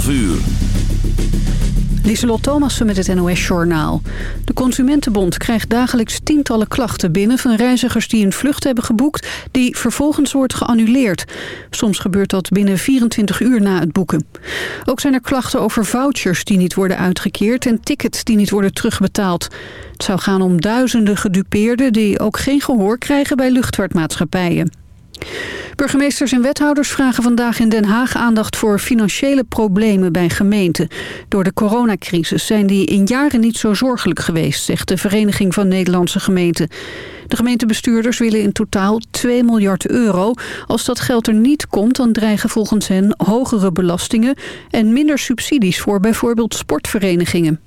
12 uur. Lieselot Thomassen met het NOS-journaal. De Consumentenbond krijgt dagelijks tientallen klachten binnen... van reizigers die een vlucht hebben geboekt... die vervolgens wordt geannuleerd. Soms gebeurt dat binnen 24 uur na het boeken. Ook zijn er klachten over vouchers die niet worden uitgekeerd... en tickets die niet worden terugbetaald. Het zou gaan om duizenden gedupeerden... die ook geen gehoor krijgen bij luchtvaartmaatschappijen. Burgemeesters en wethouders vragen vandaag in Den Haag aandacht voor financiële problemen bij gemeenten. Door de coronacrisis zijn die in jaren niet zo zorgelijk geweest, zegt de Vereniging van Nederlandse Gemeenten. De gemeentebestuurders willen in totaal 2 miljard euro. Als dat geld er niet komt, dan dreigen volgens hen hogere belastingen en minder subsidies voor bijvoorbeeld sportverenigingen.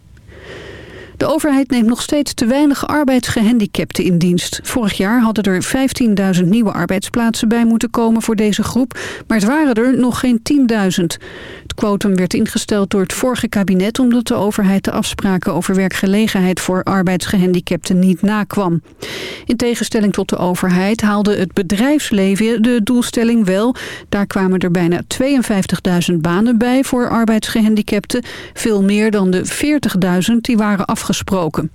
De overheid neemt nog steeds te weinig arbeidsgehandicapten in dienst. Vorig jaar hadden er 15.000 nieuwe arbeidsplaatsen bij moeten komen voor deze groep. Maar het waren er nog geen 10.000. Het quotum werd ingesteld door het vorige kabinet... omdat de overheid de afspraken over werkgelegenheid voor arbeidsgehandicapten niet nakwam. In tegenstelling tot de overheid haalde het bedrijfsleven de doelstelling wel. Daar kwamen er bijna 52.000 banen bij voor arbeidsgehandicapten. Veel meer dan de 40.000 die waren afgelopen gesproken.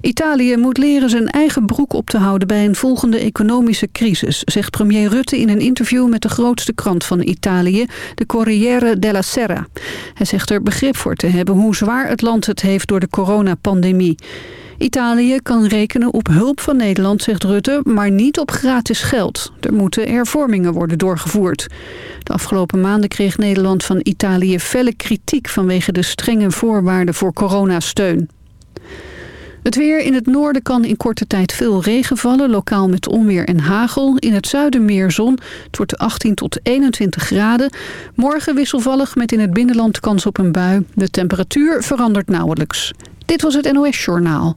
Italië moet leren zijn eigen broek op te houden bij een volgende economische crisis, zegt premier Rutte in een interview met de grootste krant van Italië, de Corriere della Sera. Hij zegt er begrip voor te hebben hoe zwaar het land het heeft door de coronapandemie. Italië kan rekenen op hulp van Nederland, zegt Rutte, maar niet op gratis geld. Er moeten hervormingen worden doorgevoerd. De afgelopen maanden kreeg Nederland van Italië felle kritiek vanwege de strenge voorwaarden voor coronasteun. Het weer in het noorden kan in korte tijd veel regen vallen, lokaal met onweer en hagel. In het zuiden meer zon. Het wordt 18 tot 21 graden. Morgen wisselvallig met in het binnenland kans op een bui. De temperatuur verandert nauwelijks. Dit was het NOS Journaal.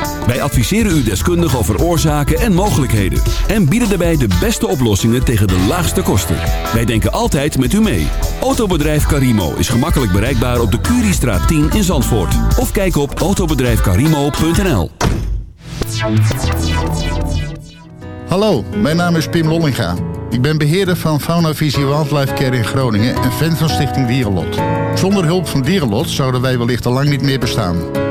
Wij adviseren u deskundig over oorzaken en mogelijkheden. En bieden daarbij de beste oplossingen tegen de laagste kosten. Wij denken altijd met u mee. Autobedrijf Carimo is gemakkelijk bereikbaar op de Curiestraat 10 in Zandvoort. Of kijk op autobedrijfcarimo.nl Hallo, mijn naam is Pim Lollinga. Ik ben beheerder van Fauna Visie Wildlife Care in Groningen en fan van Stichting Dierenlot. Zonder hulp van Dierenlot zouden wij wellicht al lang niet meer bestaan.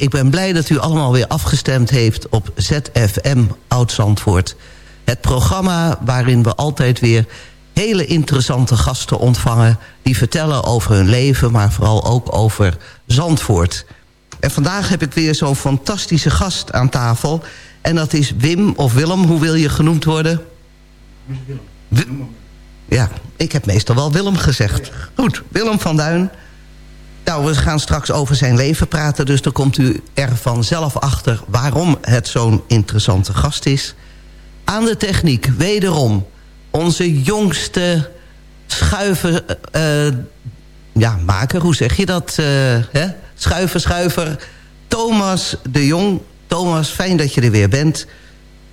Ik ben blij dat u allemaal weer afgestemd heeft op ZFM Oud-Zandvoort. Het programma waarin we altijd weer hele interessante gasten ontvangen... die vertellen over hun leven, maar vooral ook over Zandvoort. En vandaag heb ik weer zo'n fantastische gast aan tafel. En dat is Wim of Willem, hoe wil je genoemd worden? Willem. Ja, ik heb meestal wel Willem gezegd. Goed, Willem van Duin. Nou, we gaan straks over zijn leven praten... dus dan komt u er vanzelf achter waarom het zo'n interessante gast is. Aan de techniek, wederom, onze jongste schuiver... Uh, ja, maker, hoe zeg je dat? Uh, hè? Schuiver, schuiver, Thomas de Jong. Thomas, fijn dat je er weer bent.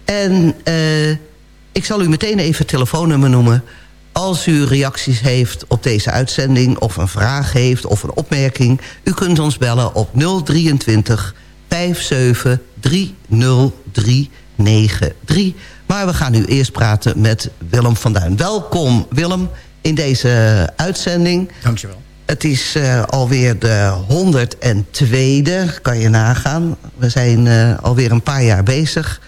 En ik zal u meteen even het telefoonnummer noemen... Als u reacties heeft op deze uitzending... of een vraag heeft of een opmerking... u kunt ons bellen op 023 57 30393. Maar we gaan nu eerst praten met Willem van Duin. Welkom Willem in deze uitzending. Dankjewel. Het is uh, alweer de 102e, kan je nagaan. We zijn uh, alweer een paar jaar bezig.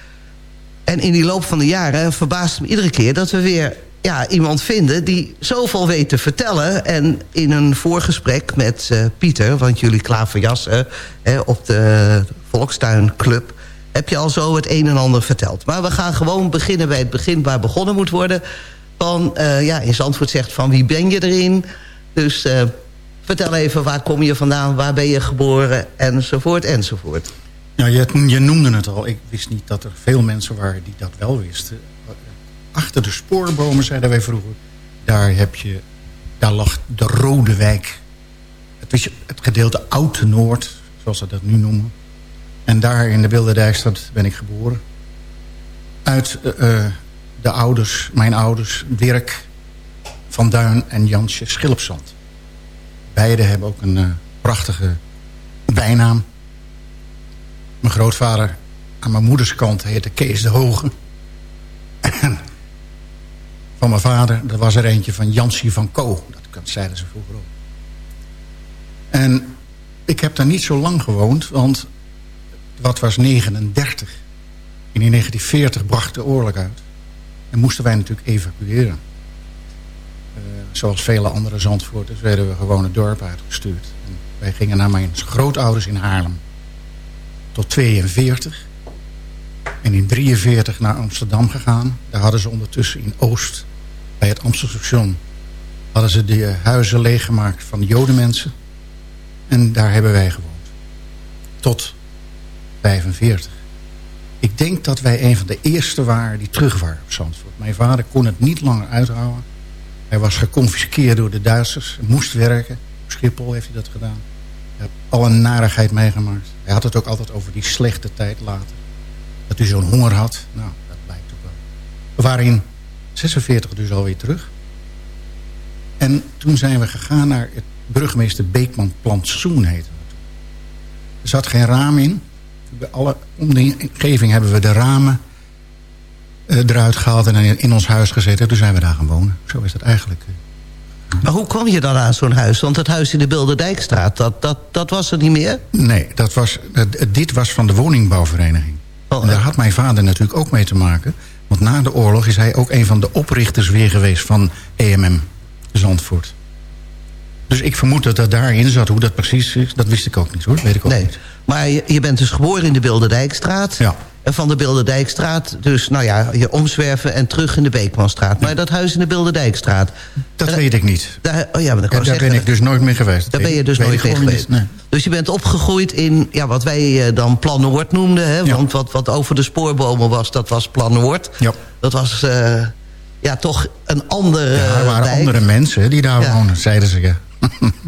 En in die loop van de jaren verbaast me iedere keer... dat we weer ja, iemand vinden die zoveel weet te vertellen. En in een voorgesprek met uh, Pieter, want jullie klaverjassen... Hè, op de Volkstuinclub... heb je al zo het een en ander verteld. Maar we gaan gewoon beginnen bij het begin waar begonnen moet worden. Van, uh, ja, in Zandvoort zegt van wie ben je erin? Dus uh, vertel even, waar kom je vandaan? Waar ben je geboren? Enzovoort, enzovoort. Ja, je, je noemde het al. Ik wist niet dat er veel mensen waren die dat wel wisten achter de spoorbomen, zeiden wij vroeger. Daar, heb je, daar lag de Rode Wijk. Het, is het gedeelte Oude Noord, zoals ze dat nu noemen. En daar in de Bilderdijkstad ben ik geboren. Uit uh, de ouders, mijn ouders, Dirk van Duin en Jansje Schilpzand. Beiden hebben ook een uh, prachtige bijnaam. Mijn grootvader aan mijn moeders kant heette Kees de Hoge. Van mijn vader. Dat was er eentje van Jansie van Co. Dat zeiden ze vroeger ook. En ik heb daar niet zo lang gewoond, want wat was 39? In 1940 bracht de oorlog uit. En moesten wij natuurlijk evacueren. Uh, zoals vele andere Zandvoorters werden we gewoon het dorp uitgestuurd. Wij gingen naar mijn grootouders in Haarlem. Tot 42. En in 43 naar Amsterdam gegaan. Daar hadden ze ondertussen in Oost bij het Amstelstation hadden ze de huizen leeggemaakt van jodenmensen. En daar hebben wij gewoond. Tot 45. Ik denk dat wij een van de eerste waren die terug waren op Zandvoort. Mijn vader kon het niet langer uithouden. Hij was geconfiskeerd door de Duitsers. Moest werken. Op Schiphol heeft hij dat gedaan. Hij heeft al een narigheid meegemaakt. Hij had het ook altijd over die slechte tijd later. Dat hij zo'n honger had. Nou, dat blijkt ook wel. We waren in 46 dus alweer terug. En toen zijn we gegaan naar het burgemeester Beekman Plantsoen heette Er zat geen raam in. Bij alle omgeving hebben we de ramen uh, eruit gehaald en in ons huis gezet. En toen zijn we daar gaan wonen. Zo is dat eigenlijk. Eh. Maar hoe kwam je dan aan zo'n huis? Want het huis in de Bilderdijkstraat, dat, dat, dat was er niet meer? Nee, dat was, dit was van de woningbouwvereniging. Oh, en daar had mijn vader natuurlijk ook mee te maken. Want na de oorlog is hij ook een van de oprichters weer geweest van EMM Zandvoort. Dus ik vermoed dat dat daarin zat. Hoe dat precies is, dat wist ik ook niet hoor. Weet ik ook nee. niet. Maar je, je, bent dus geboren in de Bilderdijkstraat. Ja. En van de Bilderdijkstraat dus, nou ja, je omzwerven en terug in de Beekmanstraat. Maar dat huis in de Bilderdijkstraat... Dat weet ik niet. Daar, oh ja, maar daar zeggen, ben ik dus nooit meer geweest. Daar ben je dus nooit meer geweest. Nee. Dus je bent opgegroeid in ja, wat wij eh, dan Plan Noord noemden. Hè? Ja. Want wat, wat over de spoorbomen was, dat was Plan Noord. Ja. Dat was uh, ja, toch een andere Ja, er waren dijk. andere mensen die daar ja. wonen, zeiden ze. Ja.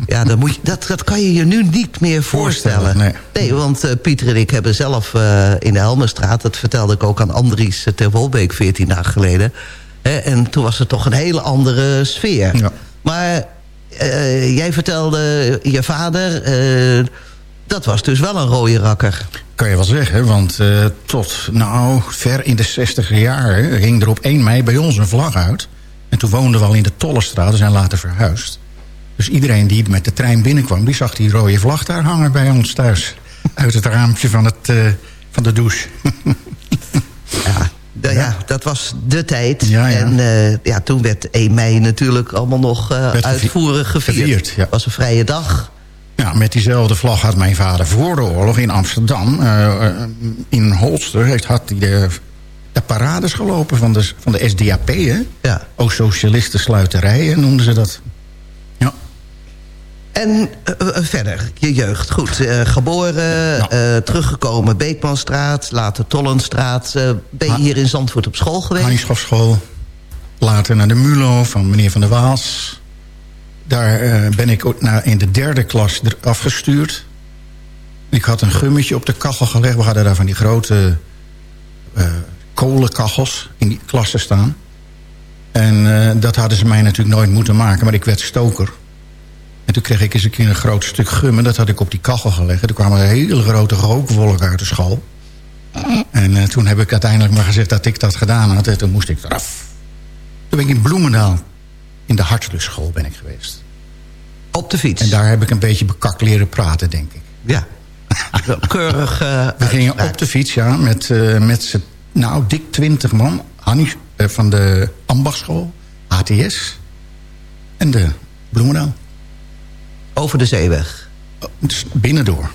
Ja, dat, moet je, dat, dat kan je je nu niet meer voorstellen. nee. nee, want uh, Pieter en ik hebben zelf uh, in de Helmenstraat... dat vertelde ik ook aan Andries uh, ter Wolbeek 14 dagen geleden... Hè, en toen was het toch een hele andere sfeer. Ja. Maar jij vertelde je vader... dat was dus wel een rode rakker. Kan je wel zeggen, want tot nou, ver in de 60 jaren... ging er op 1 mei bij ons een vlag uit. En toen woonden we al in de Tollestraat, we zijn later verhuisd. Dus iedereen die met de trein binnenkwam... die zag die rode vlag daar hangen bij ons thuis. Uit het raampje van, het, eh, van de douche. Ja, ja. dat was de tijd. Ja, ja. En eh, ja, toen werd 1 mei natuurlijk allemaal nog gevi- uitvoerig gevierd. Het was een vrije dag. Ja, met diezelfde vlag had mijn vader voor de oorlog in Amsterdam... eh, in Holster heeft, had hij de, de parades gelopen van de, van de SDAP. Hè? Ja. Ook socialisten sluiterijen noemden ze dat. En eh, eh, verder, je jeugd. Goed, eh, geboren, eh, teruggekomen Beekmanstraat, later Tollenstraat. Ben je hier in Zandvoort op school geweest? Hannischafschool. Later naar de MULO van meneer Van der Waals. Daar ben ik in de derde klas afgestuurd. Ik had een gummetje op de kachel gelegd. We hadden daar van die grote kolenkachels in die klassen staan. En dat hadden ze mij natuurlijk nooit moeten maken. Maar ik werd stoker. En toen kreeg ik eens een keer een groot stuk gum. En dat had ik op die kachel gelegd. Toen kwamen er hele grote rookwolken uit de school. En eh, toen heb ik uiteindelijk maar gezegd dat ik dat gedaan had. En toen moest ik eraf. Toen ben ik in Bloemendaal, in de hartlustschool ben ik geweest. Op de fiets? En daar heb ik een beetje bekakt leren praten, denk ik. Ja. Keurig eh, We gingen op de fiets, ja, met, eh, met z'n, nou, dik twintig man. Hannie eh, van de ambachtschool, HTS en de Bloemendaal. Over de zeeweg. Oh, dus binnendoor.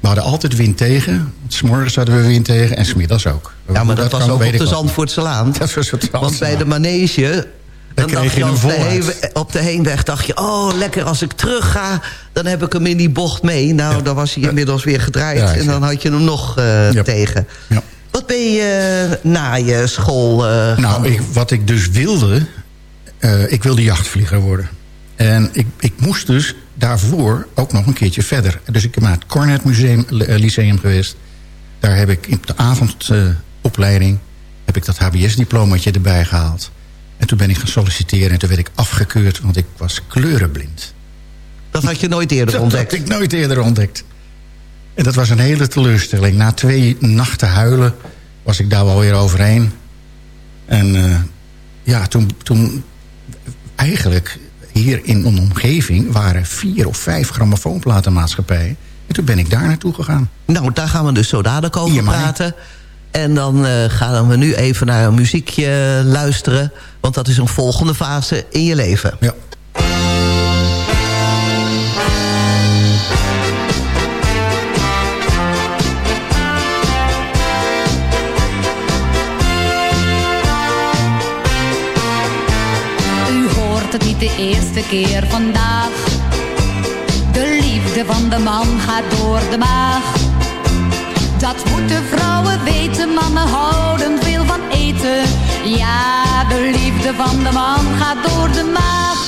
We hadden altijd wind tegen. S'morgens hadden we wind tegen en smiddags ook. Ja, maar dat, was kan, ook op de. Zandvoortse Laan. Dat was het Want bij de manege... Dan kreeg dacht je op de, heen- op de heenweg dacht je... oh, lekker, als ik terug ga, dan heb ik hem in die bocht mee. Nou, dan was hij inmiddels weer gedraaid. Ja, en dan had je hem nog eh, Ja. tegen. Ja. Wat ben je eh, na je school gaan Nou, ik, wat ik dus wilde... ik wilde jachtvlieger worden. En ik, ik moest dus daarvoor ook nog een keertje verder. Dus ik ben naar het Cornet Museum, eh, Lyceum geweest. Daar heb ik in de avondopleiding... heb ik dat HBS-diplomaatje erbij gehaald. En toen ben ik gaan solliciteren en toen werd ik afgekeurd... want ik was kleurenblind. Dat had je nooit eerder Dat ontdekt. had ik nooit eerder ontdekt. En dat was een hele teleurstelling. Na twee nachten huilen was ik daar wel weer overheen. En eh, ja, toen, toen... Eigenlijk hier in een omgeving waren vier of vijf grammofoonplatenmaatschappijen. En toen ben ik daar naartoe gegaan. Nou, daar gaan we dus zo dadelijk over praten. En dan eh, gaan we nu even naar een muziekje luisteren. Want dat is een volgende fase in je leven. Ja. Eerste keer vandaag. De liefde van de man gaat door de maag. Dat moeten vrouwen weten, mannen houden veel van eten. Ja, de liefde van de man gaat door de maag.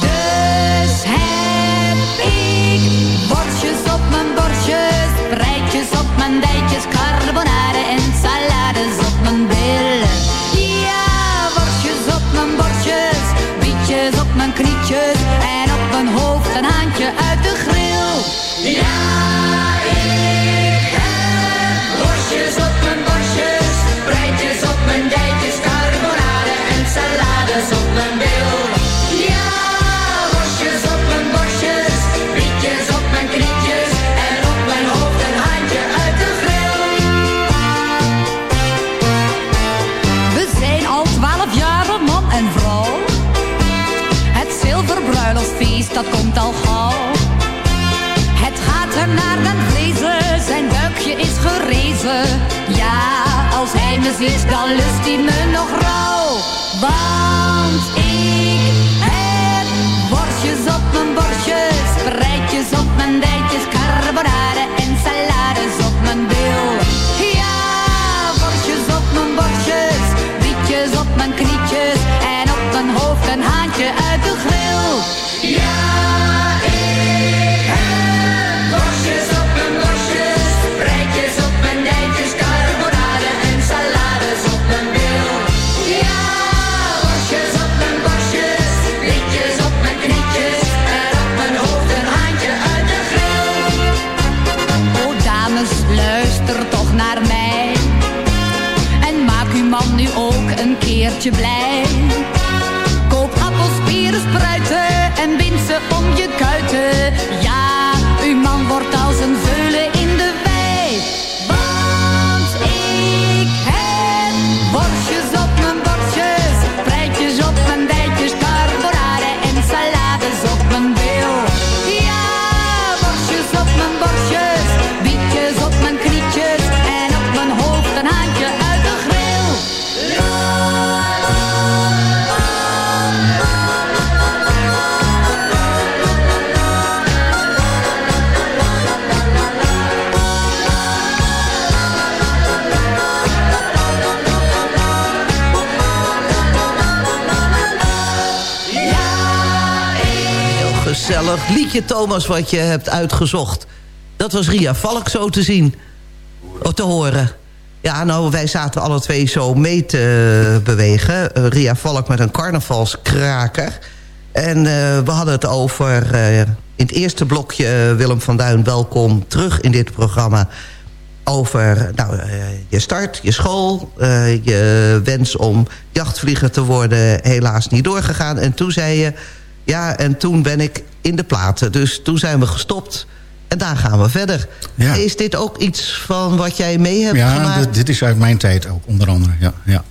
Dus heb ik worstjes op mijn borstjes, breitjes op mijn dijtjes, carbonade en salades op mijn billen. Uit de grill. Ja, ik heb worstjes op mijn borstjes, breitjes op mijn dat komt al gauw. Het gaat er naar den vlezen, zijn buikje is gerezen. Ja, als hij me ziet, dan lust hij me nog rauw. Want ik heb worstjes op mijn borstjes, breitjes op mijn dijtjes, carbonade hoofd een haantje uit de grill. Ja, ik heb op mijn borstjes, breitjes op mijn dijtjes, carbonade en salades op mijn bil. Ja, worstjes op mijn borstjes, bietjes op mijn knietjes en op mijn hoofd een haantje uit de grill. Oh dames, luister toch naar mij. En maak uw man nu ook een keertje blij. En bind ze om liedje, Thomas, wat je hebt uitgezocht. Dat was Ria Valk zo te zien. Oh, te horen. Ja, nou, wij zaten alle twee zo mee te bewegen. Eh, Ria Valk met een carnavalskraker. En eh, we hadden het over... eh, in het eerste blokje, Willem van Duin, welkom terug in dit programma... over nou, je start, je school, je wens om jachtvlieger te worden... helaas niet doorgegaan. En toen zei je, ja, en toen ben ik in de platen. Dus toen zijn we gestopt en daar gaan we verder. Ja. Is dit ook iets van wat jij mee hebt Ja, gemaakt? dit, dit is uit mijn tijd ook, onder andere. Ja, ja.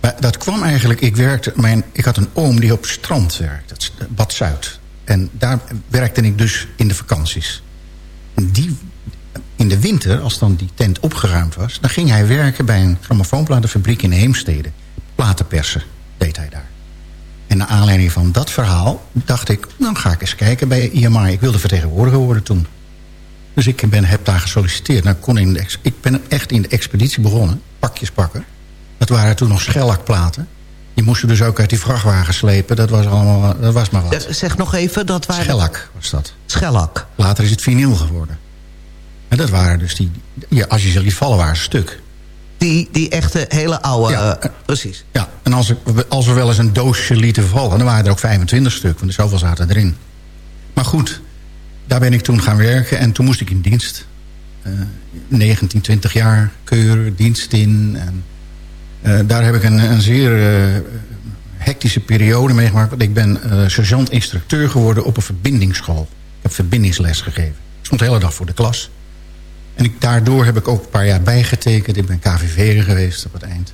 Maar dat kwam eigenlijk... Ik, werkte, mijn, ik had een oom die op strand werkte, Bad Zuid. En daar werkte ik dus in de vakanties. En die, in de winter, als dan die tent opgeruimd was... dan ging hij werken bij een grammofoonplatenfabriek in Heemstede. Platenpersen deed hij daar. En naar aanleiding van dat verhaal dacht ik... dan ga ik eens kijken bij IMI. Ik wilde vertegenwoordiger worden toen. Dus ik ben, heb daar gesolliciteerd. Nou, kon in de ik ben echt in de expeditie begonnen. Pakjes pakken. Dat waren toen nog schellakplaten. Die moesten dus ook uit die vrachtwagen slepen. Dat was allemaal dat was maar wat. Zeg, zeg nog even, dat waren... Schellak was dat. Schellak. Later is het vinyl geworden. En dat waren dus die... Ja, als je ze liet vallen, waren ze stuk. Die, die echte hele oude... Ja. eh, precies. Ja, en als, ik, als we wel eens een doosje lieten vallen... dan waren er ook 25 stuk, want er zoveel zaten erin. Maar goed, daar ben ik toen gaan werken en toen moest ik in dienst. Eh 19, 20 jaar keuren, dienst in. En, eh, daar heb ik een, een zeer eh, hectische periode meegemaakt. Want ik ben sergeant-instructeur geworden op een verbindingsschool. Ik heb verbindingsles gegeven. Ik stond de hele dag voor de klas. En ik, daardoor heb ik ook een paar jaar bijgetekend. Ik ben KVV'er geweest op het eind.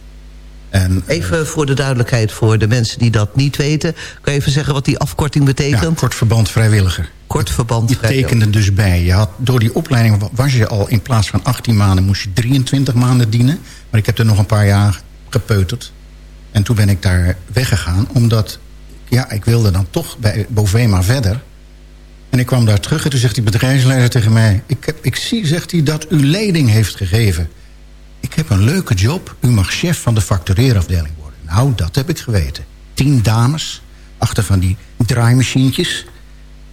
En, eh, Even voor de duidelijkheid voor de mensen die dat niet weten. Kan je even zeggen wat die afkorting ja, betekent? kort verband vrijwilliger. Kort verband. Je vrijwillig. tekende dus bij. Je had, door die opleiding was je al in plaats van 18 maanden... moest je 23 maanden dienen. Maar ik heb er nog een paar jaar gepeuterd. En toen ben ik daar weggegaan. Omdat ja, ik wilde dan toch bij Bovema verder. En ik kwam daar terug en toen zegt die bedrijfsleider tegen mij... Ik, heb, ik zie, zegt hij, dat u leiding heeft gegeven. Ik heb een leuke job. U mag chef van de factureerafdeling worden. Nou, dat heb ik geweten. Tien dames achter van die draaimachientjes.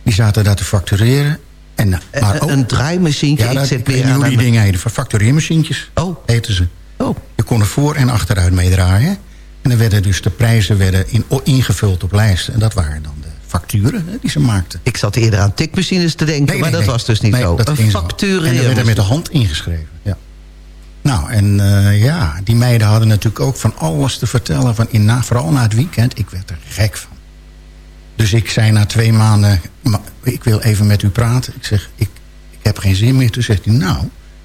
Die zaten daar te factureren. En, maar Een, ook, een draaimachientje. ja, ik dat, ik aan die dingen heten. Factureermachientjes Oh. heten ze. Oh, Je kon er voor en achteruit mee draaien. En dan werden dus de prijzen werden in, ingevuld op lijsten. En dat waren dan facturen hè, die ze maakten. ik zat eerder aan tikmachines te denken, Nee, maar dat nee. was dus niet zo. dat een factuur. En dan werd er met de hand ingeschreven. Ja. Nou, en eh, ja, die meiden hadden natuurlijk ook van alles te vertellen. Van in, na, vooral na het weekend. Ik werd er gek van. Dus ik zei na twee maanden... "Ma- ik wil even met u praten. Ik zeg, ik, ik heb geen zin meer. Toen zegt hij, nou,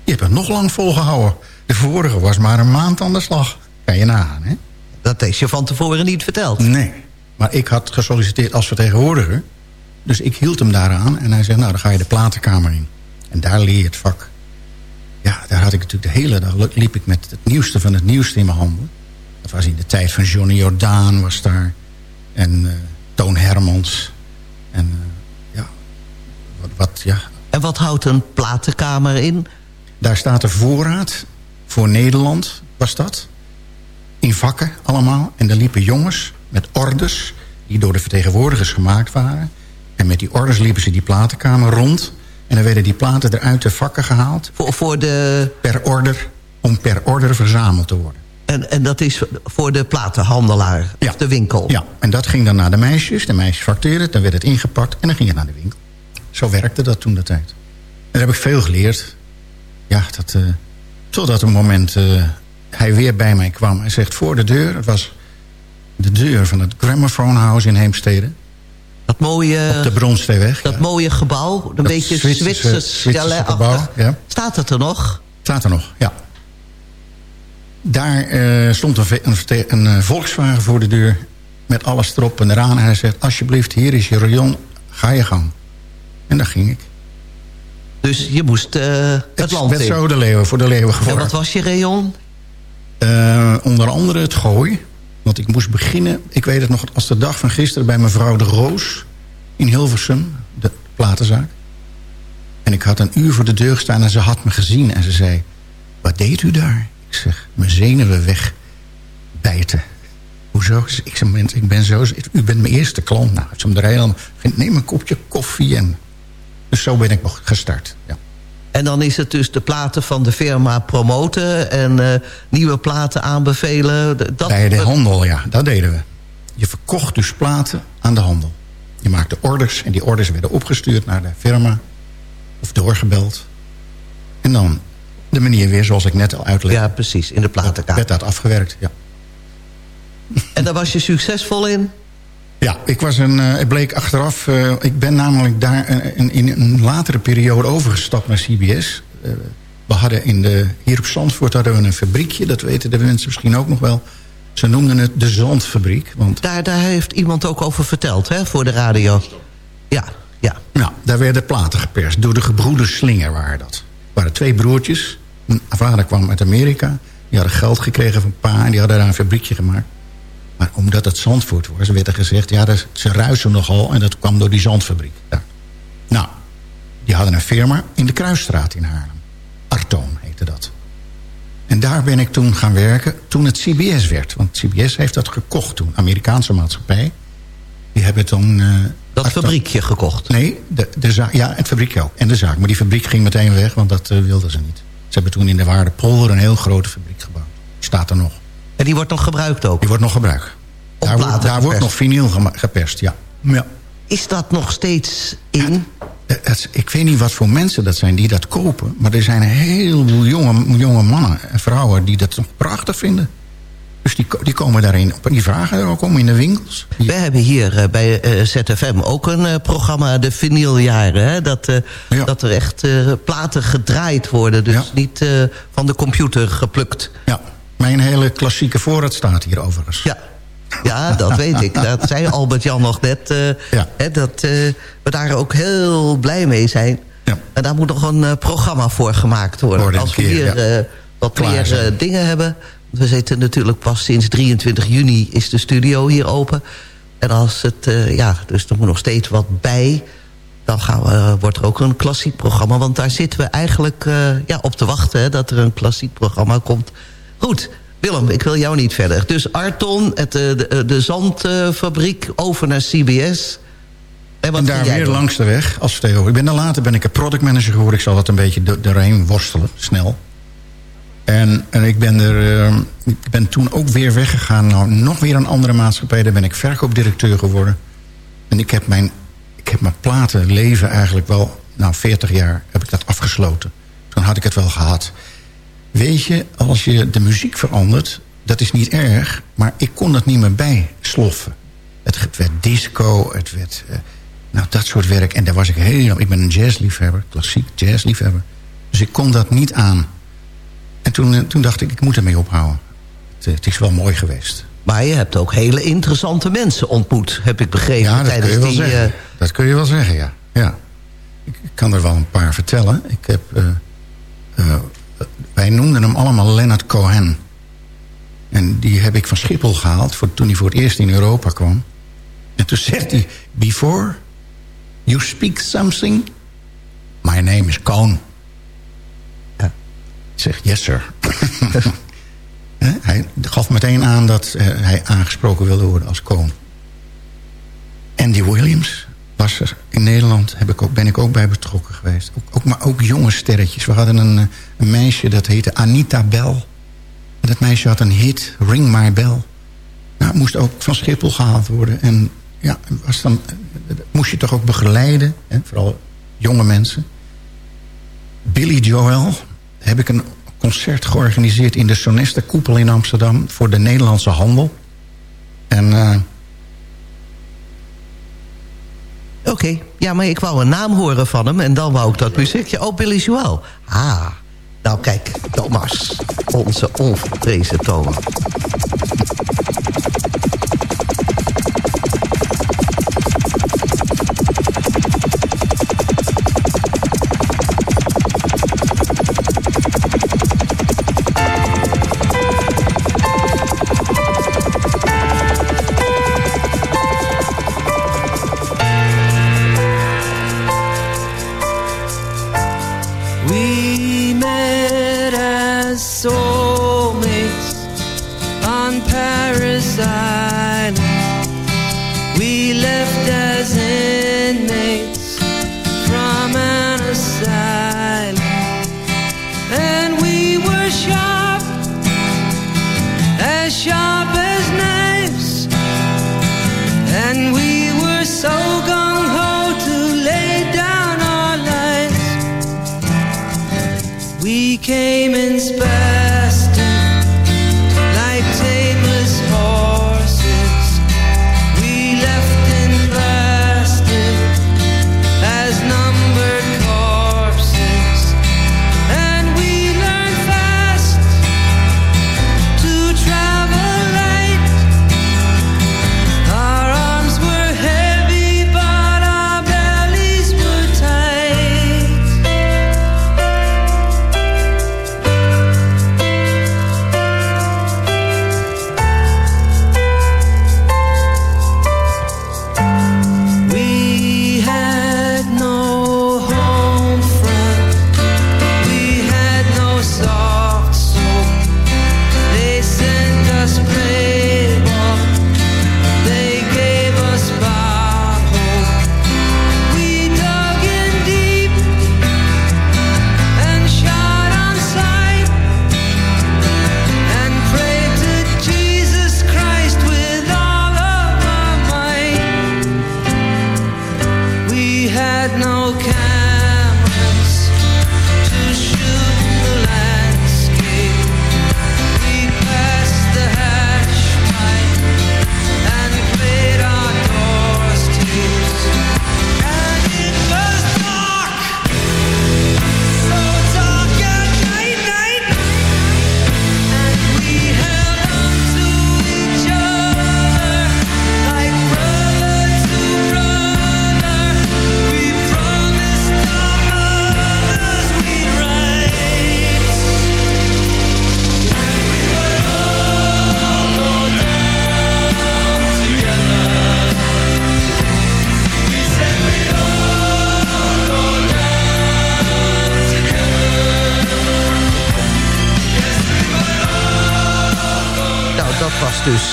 je hebt het nog lang volgehouden. De vorige was maar een maand aan de slag. Kan je nagaan, hè? Dat is je van tevoren niet verteld. Nee. Maar ik had gesolliciteerd als vertegenwoordiger. Dus ik hield hem daaraan. En hij zei, nou, dan ga je de platenkamer in. En daar leer je het vak. Ja, daar had ik natuurlijk de hele dag... liep ik met het nieuwste van het nieuwste in mijn handen. Dat was in de tijd van Johnny Jordaan was daar. En eh, Toon Hermans. En eh, ja, wat, wat, ja, En wat houdt een platenkamer in? daar staat de voorraad voor Nederland, was dat. In vakken allemaal. En daar liepen jongens met orders... die door de vertegenwoordigers gemaakt waren. En met die orders liepen ze die platenkamer rond. En dan werden die platen eruit de vakken gehaald. Voor, voor de, Per order, om per order verzameld te worden. en, en dat is voor de platenhandelaar, Ja. of de winkel. Ja, en dat ging dan naar de meisjes. De meisjes facteerden het, dan werd het ingepakt en dan ging het naar de winkel. Zo werkte dat toen de tijd. En daar heb ik veel geleerd. Ja, dat, eh, totdat een moment eh, hij weer bij mij kwam. Hij zegt voor de deur, het was de deur van het Gramophone House in Heemstede. Dat mooie, Op de Bronsteeweg. dat ja. mooie gebouw, een Dat beetje Zwitserse- Zwitsers gebouw, ja. Staat het er nog? Staat er nog, ja. Daar eh, stond een, een, een eh, Volkswagen voor de deur... met alles erop en eraan. En hij zegt, alsjeblieft, hier is je rayon, ga je gang. En daar ging ik. Dus je moest eh, het, Het land werd in. zo de leeuwen voor de leeuwen En geworden. wat was je rayon? Onder andere het gooi. Want ik moest beginnen, ik weet het nog als de dag van gisteren... bij mevrouw de Roos in Hilversum, de platenzaak. En ik had een uur voor de deur gestaan en ze had me gezien. En ze zei, wat deed u daar? Ik zeg, mijn zenuwen wegbijten. Hoezo? Ik zeg, "Mens, ik ben zo... U bent mijn eerste klant. Nou, ze er heel neem een kopje koffie. En... Dus zo ben ik nog gestart, ja. En dan is het dus de platen van de firma promoten... en eh, nieuwe platen aanbevelen. Dat, Bij de handel, ja, dat deden we. Je verkocht dus platen aan de handel. Je maakte orders en die orders werden opgestuurd naar de firma. Of doorgebeld. En dan de manier weer zoals ik net al uitlegde. Ja, precies, in de platenkaart. werd dat afgewerkt, ja. En daar was je succesvol in? Ja, ik was een, eh, het bleek achteraf... eh, ik ben namelijk daar eh, in, een latere periode overgestapt naar CBS. We hadden in de, hier op Zandvoort hadden we een fabriekje. Dat weten de mensen misschien ook nog wel. Ze noemden het de Zandfabriek. Want Daar, daar heeft iemand ook over verteld, hè, voor de radio. Ja, ja. Nou, daar werden platen geperst. Door de gebroeders Slinger waren dat. Er waren twee broertjes. Mijn vader kwam uit Amerika. Die hadden geld gekregen van pa en die hadden daar een fabriekje gemaakt. Maar omdat het Zandvoort was, werd er gezegd... ja, dat, ze ruisen nogal en dat kwam door die zandfabriek. Daar. Nou, die hadden een firma in de Kruisstraat in Haarlem. Artoon heette dat. En daar ben ik toen gaan werken toen het CBS werd. Want CBS heeft dat gekocht toen. Amerikaanse maatschappij. Die hebben toen... eh, Dat fabriekje gekocht. Nee, de, de zaak, ja, het fabriekje ook. En de zaak. Maar die fabriek ging meteen weg, want dat eh, wilden ze niet. Ze hebben toen in de Waardepolder een heel grote fabriek gebouwd. Staat er nog. En die wordt nog gebruikt ook. Die wordt nog gebruikt. Op Daar, wordt, daar wordt nog vinyl geperst, ja. ja. Is dat nog steeds in? Eh, het- ik weet niet wat voor mensen dat zijn die dat kopen. Maar er zijn een heleboel jonge, jonge mannen en vrouwen die dat nog prachtig vinden. Dus die, die komen daarin op. En die vragen er ook om in de winkels. We hebben hier eh, bij eh, ZFM ook een eh, programma, de vinyljaren. Hè? Dat, eh, Ja. dat er echt eh, platen gedraaid worden. Dus Ja. niet eh, van de computer geplukt. Ja, mijn hele klassieke voorraad staat hier overigens. Ja. Ja, dat weet ik. Dat zei Albert-Jan nog net. eh, Ja. hè, dat eh, we daar ook heel blij mee zijn. Ja. En daar moet nog een eh, programma voor gemaakt worden. Als we keer, hier ja. wat Klaar meer dingen hebben. We zitten natuurlijk pas sinds 23 juni is de studio hier open. En als het, ja, dus er moet nog steeds wat bij. Dan gaan we, wordt er ook een klassiek programma. Want daar zitten we eigenlijk ja, op te wachten. Hè, dat er een klassiek programma komt. Goed, Willem, ik wil jou niet verder. Dus Arton, het, eh, de, eh, de zandfabriek, over naar CBS. En wat En daar weer langs de weg als Theo. Ik ben dan later ben ik een productmanager geworden. Ik zal dat een beetje do- doorheen worstelen, snel. En, en ik, ben er, eh, ik ben toen ook weer weggegaan. Nou, nog weer een andere maatschappij. Daar ben ik verkoopdirecteur geworden. En ik heb mijn, ik heb mijn platenleven eigenlijk wel... Nou, 40 jaar heb ik dat afgesloten. Toen had ik het wel gehad. Weet je, als je de muziek verandert... dat is niet erg, maar ik kon dat niet meer bijsloffen. Het werd disco, het werd... eh, nou, dat soort werk. En daar was ik heel... Ik ben een jazzliefhebber, klassiek jazzliefhebber. Dus ik kon dat niet aan. En toen, eh, toen dacht ik, ik moet ermee ophouden. Het, eh, het is wel mooi geweest. Maar je hebt ook hele interessante mensen ontmoet, heb ik begrepen. Ja, dat kun tijdens je wel die, zeggen. Dat kun je wel zeggen, ja. ja. Ik, ik kan er wel een paar vertellen. Ik heb, noemden hem allemaal Leonard Cohen. En die heb ik van Schiphol gehaald... Voor, toen hij voor het eerst in Europa kwam. En toen zegt hij... Before you speak something... My name is Cohen. Ja. Ik zeg, yes sir. Hij gaf meteen aan dat eh, hij aangesproken wilde worden als Cohen. Andy Williams in Nederland. Heb ik ook, ben ik ook bij betrokken geweest. Ook, maar ook jonge sterretjes. We hadden een, eh, een meisje dat heette Anita Bell. Dat meisje had een hit, Ring My Bell. Nou, moest ook van Schiphol gehaald worden. En ja, was dan, eh, moest je toch ook begeleiden. Hè? Vooral jonge mensen. Billy Joel heb ik een concert georganiseerd... in de Sonesta Koepel in Amsterdam... voor de Nederlandse handel. Eh, En eh, Oké, ja, maar ik wou een naam horen van hem... en dan wou ik dat muziekje. Oh, Billy Joel. Ah, nou kijk, Thomas. Onze onverprezen Thomas. Came in spastic,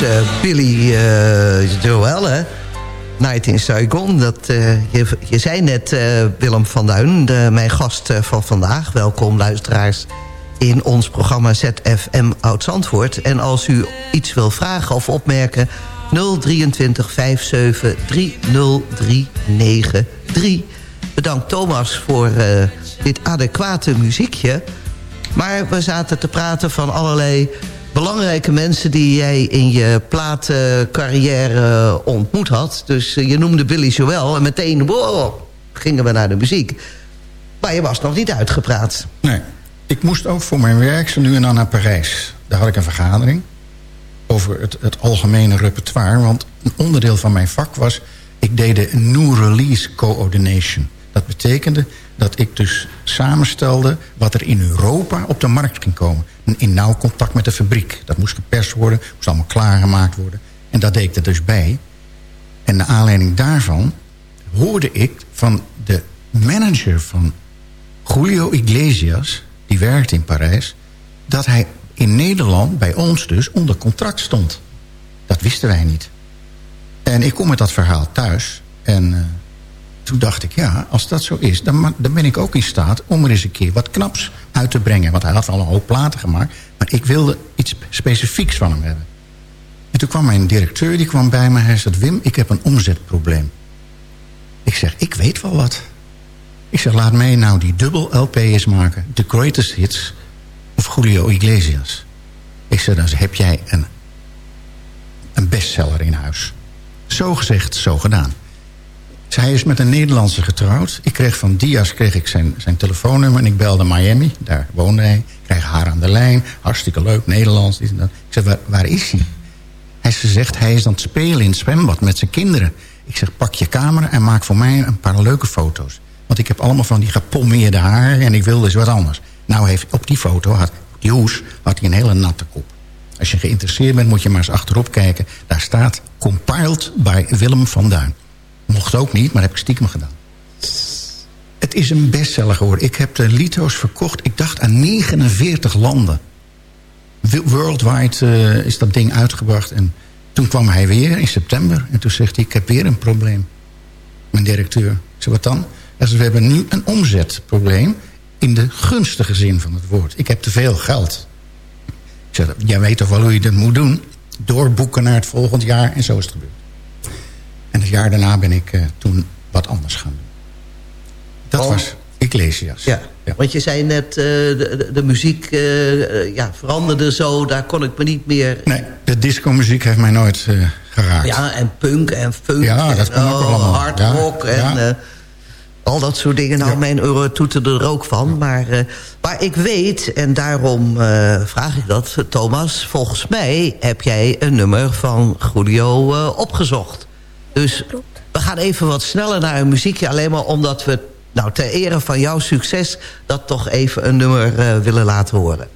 eh, Billy eh, Joel, hè? Night in Saigon. Dat, eh, je, je zei net, Willem van Duin, de, mijn gast van vandaag. Welkom, luisteraars, in ons programma ZFM Oud-Zandvoort. En als u iets wil vragen of opmerken... 023 57 30393. Bedankt Thomas voor dit adequate muziekje. Maar we zaten te praten van allerlei belangrijke mensen... die jij in je platencarrière ontmoet had. Dus eh, je noemde Billy Joel en meteen wow, gingen we naar de muziek. Maar je was nog niet uitgepraat. nee, ik moest ook voor mijn werk zo nu en dan naar Parijs. Daar had ik een vergadering over het, het algemene repertoire. Want een onderdeel van mijn vak was... ik deed de New Release Coordination. Dat betekende dat ik dus samenstelde... wat er in Europa op de markt ging komen. In nauw contact met de fabriek. Dat moest geperst worden, moest allemaal klaargemaakt worden. En dat deed ik er dus bij. En naar aanleiding daarvan hoorde ik van de manager van Julio Iglesias... die werkte in Parijs... dat hij in Nederland bij ons dus onder contract stond. Dat wisten wij niet. En ik kom met dat verhaal thuis. En uh, toen dacht ik, ja, als dat zo is... Dan, dan ben ik ook in staat om er eens een keer wat knaps uit te brengen. Want hij had wel een hoop platen gemaakt. Maar ik wilde iets specifieks van hem hebben. En toen kwam mijn directeur, die kwam bij me. Hij zei, Wim, ik heb een omzetprobleem. Ik zeg, ik weet wel wat. Ik zeg, laat mij nou die dubbel LP eens maken. The Greatest Hits of Julio Iglesias. Ik zeg, dan heb jij een een bestseller in huis. Zo gezegd, zo gedaan. Hij is met een Nederlandse getrouwd. Ik kreeg van Diaz kreeg ik zijn, zijn telefoonnummer en ik belde Miami. Daar woonde hij. Ik kreeg haar aan de lijn. Hartstikke leuk, Nederlands. Dit dat. Ik zeg, waar, is hij? Hij zegt, hij is aan het spelen in het zwembad met zijn kinderen. Ik zeg, pak je camera en maak voor mij een paar leuke foto's. Want ik heb allemaal van die gepommeerde haren en ik wil dus wat anders. Nou heeft op die foto, had, die had hij een hele natte kop. Als je geïnteresseerd bent, moet je maar eens achterop kijken. Daar staat compiled bij Willem van Duin. Mocht ook niet, maar heb ik stiekem gedaan. Het is een bestseller geworden. Ik heb de lito's verkocht, ik dacht aan 49 landen. Worldwide uh, is dat ding uitgebracht. En toen kwam hij weer in september. En toen zegt hij, ik heb weer een probleem. Mijn directeur. Ik zei, wat dan? Hij we hebben nu een omzetprobleem. In de gunstige zin van het woord. Ik heb te veel geld. Ik zei, jij weet toch wel hoe je dat moet doen? Doorboeken naar het volgend jaar. En zo is het gebeurd. En het jaar daarna ben ik uh, toen wat anders gaan doen. Dat Oh. was Iglesias. Ja. Want je zei net, eh, de, de, muziek eh, ja, veranderde zo. Daar kon ik me niet meer... Nee, de disco-muziek heeft mij nooit eh, geraakt. Ja, en punk en funk. Ja, dat en, oh. Hard Ja, rock en ja. eh, al dat soort dingen. Nou, mijn euro toeterde er ook van. Maar, eh, maar ik weet, en daarom eh, vraag ik dat, Thomas... volgens mij heb jij een nummer van Julio eh, opgezocht. Dus we gaan even wat sneller naar een muziekje... alleen maar omdat we, nou, ter ere van jouw succes... dat toch even een nummer eh, willen laten horen.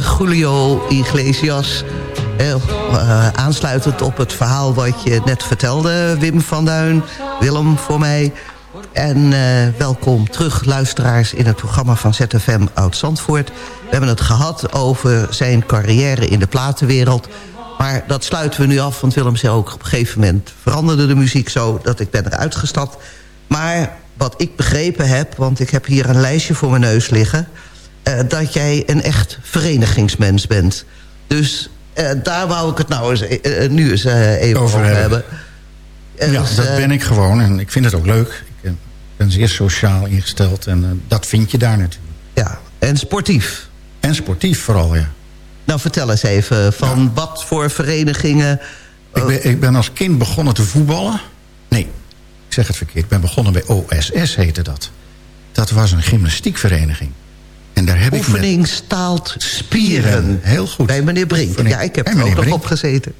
Julio Iglesias. Eh, aansluitend op het verhaal wat je net vertelde, Wim van Duin, Willem voor mij. En eh, welkom terug, luisteraars, in het programma van ZFM Oud-Zandvoort. We hebben het gehad over zijn carrière in de platenwereld. Maar dat sluiten we nu af, want Willem zei ook... op een gegeven moment veranderde de muziek zo dat ik ben eruit gestapt. Maar wat ik begrepen heb, want ik heb hier een lijstje voor mijn neus liggen... eh, dat jij een echt verenigingsmens bent. Dus eh, daar wou ik het nou eens, eh, nu eens even over, Over hebben. hebben. Ja, dus, dat ben ik gewoon. En ik vind het ook leuk. Ik ben zeer sociaal ingesteld. En dat vind je daar natuurlijk. Ja, en sportief. En sportief vooral, ja. Nou, vertel eens even, van wat voor verenigingen... Ik ben, ik ben als kind begonnen te voetballen. Nee, ik zeg het verkeerd. Ik ben begonnen bij OSS, heette dat. Dat was een gymnastiekvereniging. Oefening staalt spieren. Heel goed. Bij meneer Brink. Oefening. Ja, ik heb er ook nog op gezeten.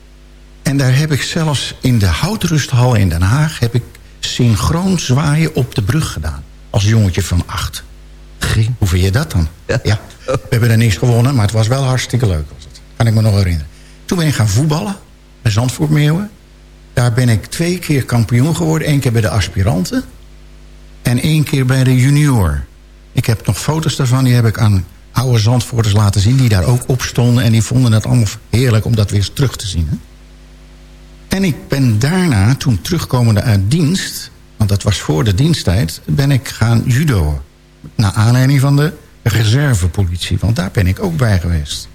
En daar heb ik zelfs in de houtrusthal in Den Haag... heb ik synchroon zwaaien op de brug gedaan. Als jongetje van acht. Ging. Hoe vind je dat dan? Ja. We hebben er niks gewonnen, maar het was wel hartstikke leuk. Was het. Kan ik me nog herinneren. Toen ben ik gaan voetballen bij Zandvoort Meeuwen. Daar ben ik twee keer kampioen geworden. Eén keer bij de aspiranten. En één keer bij de junior. Ik heb nog foto's daarvan. Die heb ik aan oude Zandvoorters laten zien. Die daar ook op stonden. En die vonden het allemaal heerlijk om dat weer terug te zien. Hè? En ik ben daarna, toen terugkomende uit dienst... want dat was voor de diensttijd... ben ik gaan judoën. Naar aanleiding van de reservepolitie. Want daar ben ik ook bij geweest.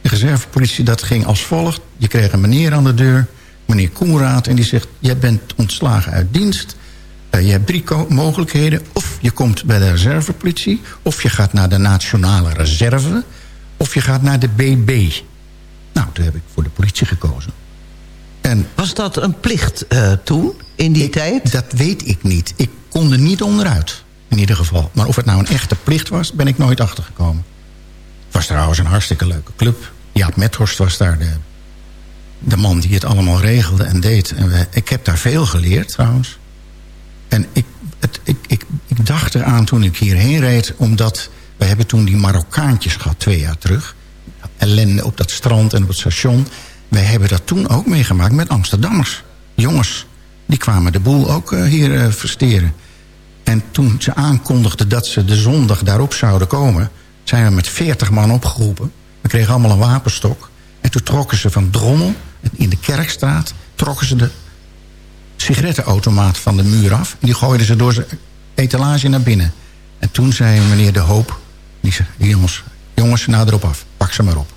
De reservepolitie, dat ging als volgt. Je kreeg een meneer aan de deur, meneer Koenraad... en die zegt, jij bent ontslagen uit dienst. Eh, je hebt drie mogelijkheden. Of je komt bij de reservepolitie... of je gaat naar de Nationale Reserve... of je gaat naar de BB. Nou, toen heb ik voor de politie gekozen. En Was dat een plicht eh, toen, in die tijd? dat weet ik niet. Ik kon er niet onderuit, in ieder geval. Maar of het nou een echte plicht was, ben ik nooit achtergekomen. Het was trouwens een hartstikke leuke club. Jaap Methorst was daar de, de man die het allemaal regelde en deed. En we, ik heb daar veel geleerd, trouwens. En ik, het, ik, ik, ik dacht eraan toen ik hierheen reed... omdat we hebben toen die Marokkaantjes gehad, twee jaar terug. Ellende op dat strand en op het station. Wij hebben dat toen ook meegemaakt met Amsterdammers. Jongens, die kwamen de boel ook eh, hier eh, versteren. En toen ze aankondigden dat ze de zondag daarop zouden komen... zijn we met 40 man opgeroepen. We kregen allemaal een wapenstok. En toen trokken ze van Drommel, in de Kerkstraat... trokken ze de sigarettenautomaat van de muur af. Die gooiden ze door zijn etalage naar binnen. En toen zei meneer De Hoop... Die zei, jongens, jongens, nou erop af. Pak ze maar op.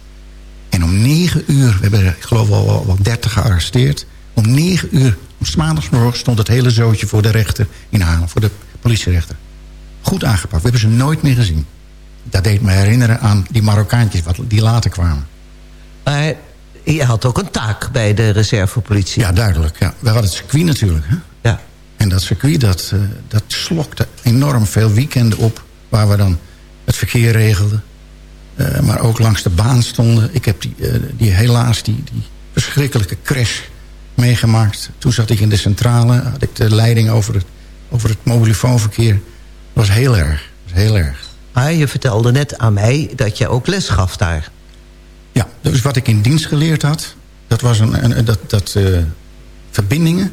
En om negen uur, we hebben er, ik geloof wel, 30 gearresteerd. Om negen uur, om 's maandagsmorgen stond het hele zootje voor de rechter in Haarlem. Voor de politierechter. Goed aangepakt. We hebben ze nooit meer gezien. Dat deed me herinneren aan die Marokkaantjes wat, die later kwamen. Maar je had ook een taak bij de reservepolitie. Ja, duidelijk. Ja. We hadden het circuit natuurlijk. Hè? Ja. En dat circuit, dat, eh, dat slokte enorm veel weekenden op... waar we dan het verkeer regelden. Eh, maar ook langs de baan stonden. Ik heb die, eh, die helaas die, die verschrikkelijke crash meegemaakt. Toen zat ik in de centrale. Had ik de leiding over het, over het mobielefoonverkeer. Dat was heel erg. Was heel erg. Maar je vertelde net aan mij dat je ook les gaf daar. Ja, dus wat ik in dienst geleerd had... dat was een, een- dat, dat eh, verbindingen...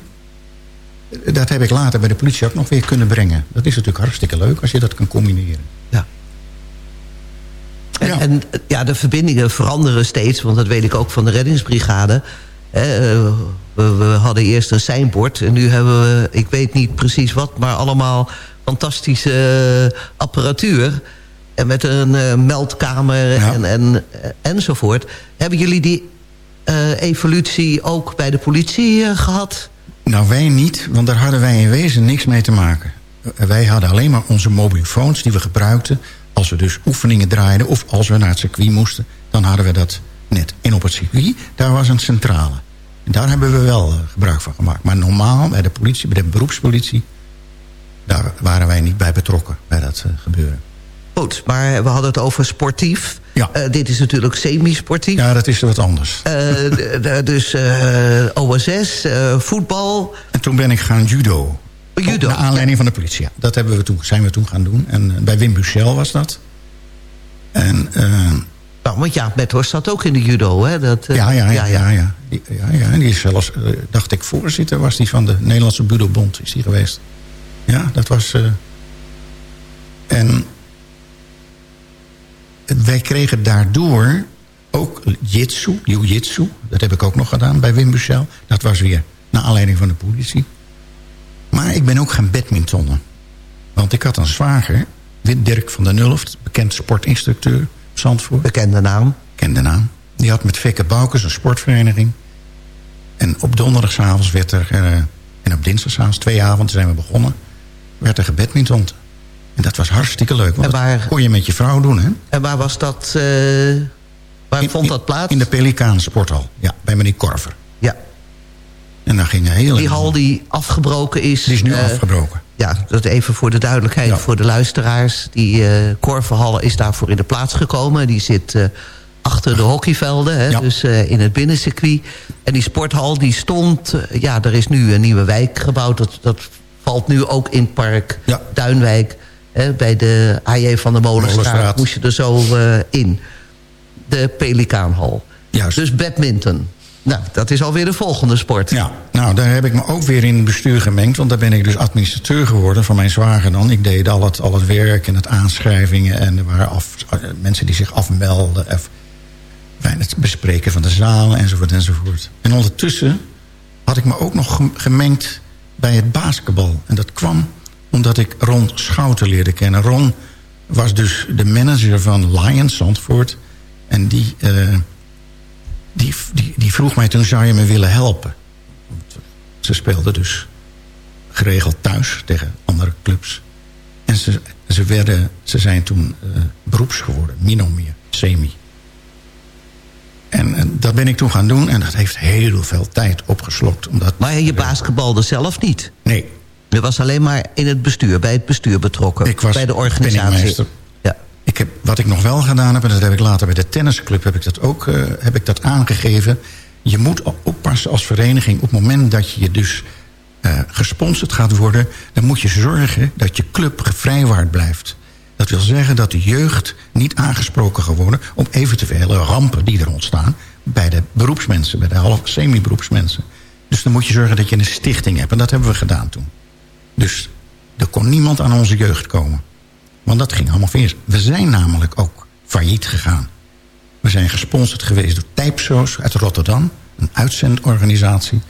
dat heb ik later bij de politie ook nog weer kunnen brengen. Dat is natuurlijk hartstikke leuk als je dat kan combineren. Ja. En, Ja. en ja, de verbindingen veranderen steeds, want dat weet ik ook van de reddingsbrigade. Eh, we, we hadden eerst een seinbord en nu hebben we, ik weet niet precies wat... maar allemaal fantastische eh, apparatuur. En met een eh, meldkamer Ja. en, en, eh, enzovoort. Hebben jullie die eh, evolutie ook bij de politie eh, gehad? Nou, wij niet, want daar hadden wij in wezen niks mee te maken. Wij hadden alleen maar onze mobielefoons die we gebruikten... als we dus oefeningen draaiden of als we naar het circuit moesten... dan hadden we dat net. En op het circuit, daar was een centrale. En daar hebben we wel gebruik van gemaakt. Maar normaal, bij de politie, bij de beroepspolitie... daar waren wij niet bij betrokken, bij dat gebeuren. Goed, maar we hadden het over sportief. Ja. Eh, dit is natuurlijk semi-sportief. Ja, dat is wat anders. Eh, dus eh, OSS, voetbal. En toen ben ik gaan judo. Judo, Naar aanleiding van de politie, ja. Dat hebben we toen, zijn we toen gaan doen. En bij Wim Buchel was dat. En... Nou, want Jaap Methorst zat ook in de judo, hè? Dat, Ja, ja, ja. ja, ja. Die, ja, ja. Die is zelfs, dacht ik, voorzitter was die van de Nederlandse Budobond. Is die geweest. Ja, dat was... en wij kregen daardoor ook jitsu, jiu-jitsu. Dat heb ik ook nog gedaan bij Wim Buchel. Dat was weer naar aanleiding van de politie. Maar ik ben ook gaan badmintonnen. Want ik had een zwager, Dirk van der Nulft... bekend sportinstructeur op Zandvoort Bekende naam. ken de naam. Die had met Vekke Boukes een sportvereniging. En op donderdagavond werd er... eh, en op dinsdagavond, twee avonden zijn we begonnen... werd er gebadmintond. En dat was hartstikke leuk. Want waar- dat kon je met je vrouw doen, hè? En waar was dat... eh, waar In- vond dat plaats? In de Pelikaan Sporthal. Ja, bij meneer Korver. Ja, En daar gingen hele... die hal die afgebroken is. Die is nu eh, afgebroken. ja, dat even voor de duidelijkheid Ja. voor de luisteraars. Die eh Korverhallen is daarvoor in de plaats gekomen. Die zit achter de hockeyvelden, hè, Ja. dus in het binnencircuit. En die sporthal die stond... ja, er is nu een nieuwe wijk gebouwd. Dat, dat valt nu ook in het park Ja. Duinwijk. Bij de AJ van de Molenstraat, Molenstraat. moest je er zo eh, in. De Pelikaanhal. Juist. Dus badminton. Nou, dat is alweer de volgende sport. Ja, nou, daar heb ik me ook weer in het bestuur gemengd. Want daar ben ik dus administrateur geworden van mijn zwager dan. Ik deed al het, al het werk en het aanschrijvingen. En er waren af, mensen die zich afmelden. Of bij het bespreken van de zalen enzovoort enzovoort. En ondertussen had ik me ook nog gem- gemengd bij het basketbal. En dat kwam omdat ik Ron Schouten leerde kennen. Ron was dus de manager van Lions Zandvoort. En die... eh, die, die, die vroeg mij toen, zou je me willen helpen? Want ze speelden dus geregeld thuis tegen andere clubs. En ze, ze, werden, ze zijn toen eh, beroeps geworden, min of meer, semi. En, en dat ben ik toen gaan doen en dat heeft heel veel tijd opgeslokt. Omdat, Maar je basketbalde zelf niet. Nee, Je was alleen maar in het bestuur, bij het bestuur betrokken. ik was bij de organisatie. Ja. Ik heb, wat ik nog wel gedaan heb, en dat heb ik later bij de tennisclub heb ik dat ook eh, heb ik dat aangegeven. Je moet op- oppassen als vereniging op het moment dat je dus eh, gesponsord gaat worden... dan moet je zorgen dat je club gevrijwaard blijft. Dat wil zeggen dat de jeugd niet aangesproken gaat worden... op eventuele rampen die er ontstaan bij de beroepsmensen... bij de half semi-beroepsmensen. Dus dan moet je zorgen dat je een stichting hebt. En dat hebben we gedaan toen. Dus er kon niemand aan onze jeugd komen. Want dat ging allemaal vers. We zijn namelijk ook failliet gegaan. We zijn gesponsord geweest door Typsoos uit Rotterdam. Een uitzendorganisatie.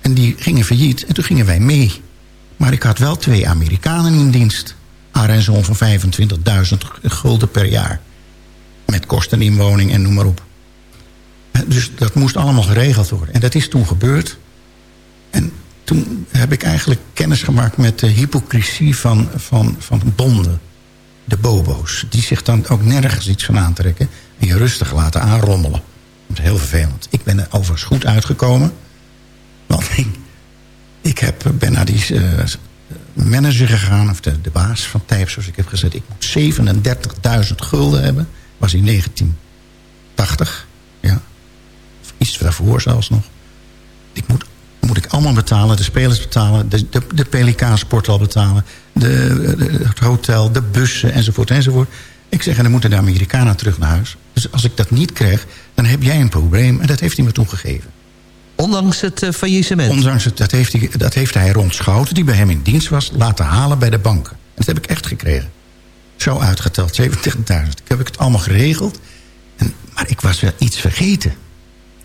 En die gingen failliet en toen gingen wij mee. Maar ik had wel twee Amerikanen in dienst. Haar en van 25.000 gulden per jaar. Met kosten inwoning en noem maar op. Dus dat moest allemaal geregeld worden. En dat is toen gebeurd. En toen heb ik eigenlijk kennis gemaakt met de hypocrisie van, van, van bonden. De bobo's. Die zich dan ook nergens iets van aantrekken. En je rustig laten aanrommelen. Dat is heel vervelend. Ik ben er overigens goed uitgekomen. Want ik, ik heb, ben naar die eh, manager gegaan. Of de, de baas van Tijpsos. Ik heb gezegd, ik moet 37.000 gulden hebben. Was in 1980. Ja. Iets daarvoor zelfs nog. Ik moet moet ik allemaal betalen. De spelers betalen, de, de, de Pelikaan sporthal betalen... De, de- het hotel, de bussen, enzovoort, enzovoort. Ik zeg, en dan moeten de Amerikanen terug naar huis. Dus als ik dat niet krijg, dan heb jij een probleem. En dat heeft hij me toen gegeven. Ondanks het eh, faillissement. Ondanks het, dat heeft, hij, dat heeft hij rond Schouten, die bij hem in dienst was... laten halen bij de banken. En dat heb ik echt gekregen. Zo uitgeteld, 70.000. Ik heb ik het allemaal geregeld. En, maar ik was wel iets vergeten.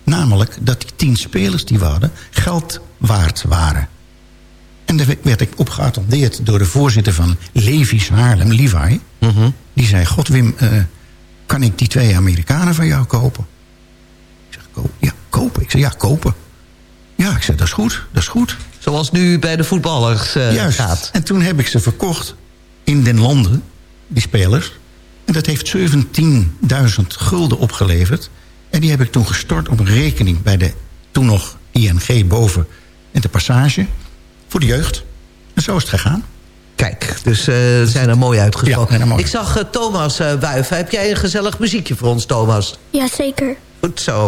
Namelijk dat die tien spelers die we hadden geld waard waren. En daar werd ik op geattendeerd door de voorzitter van Levi's Haarlem, Levi. Mhm. Die zei, god Wim, eh, kan ik die twee Amerikanen van jou kopen? Ik zeg, koop, ja, kopen? Ik zeg, ja, kopen. Ja, ik zeg, dat is goed, dat is goed. Zoals nu bij de voetballers eh, Juist. gaat. En toen heb ik ze verkocht in den landen, die spelers. En dat heeft 17.000 gulden opgeleverd. En die heb ik toen gestort op een rekening bij de toen nog ING boven in de passage. Voor de jeugd. En zo is het gegaan. Kijk, dus eh, ze zijn er mooi Ja, mooi. Ik zag eh, Thomas eh Wuiven. Heb jij een gezellig muziekje voor ons, Thomas? Jazeker. Goed zo.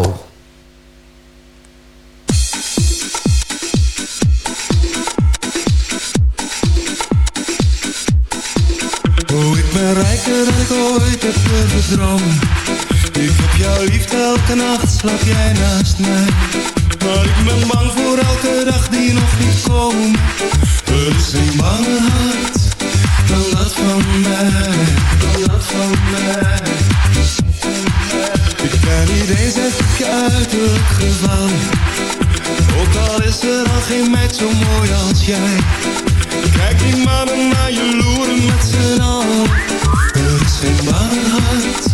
Oh, ik ben rijker dan ik ooit heb gedroomd. Ik heb jou lief, elke nacht slaap jij naast mij. Maar ik ben bang voor elke dag die nog niet komt. Er is een banger hart dan dat van mij. Dan dat van mij. Ik ben niet eens echt uiterlijk gevallen. Ook al is er al geen meid zo mooi als jij. Kijk die mannen naar je loeren met z'n allen. Er is geen banger hart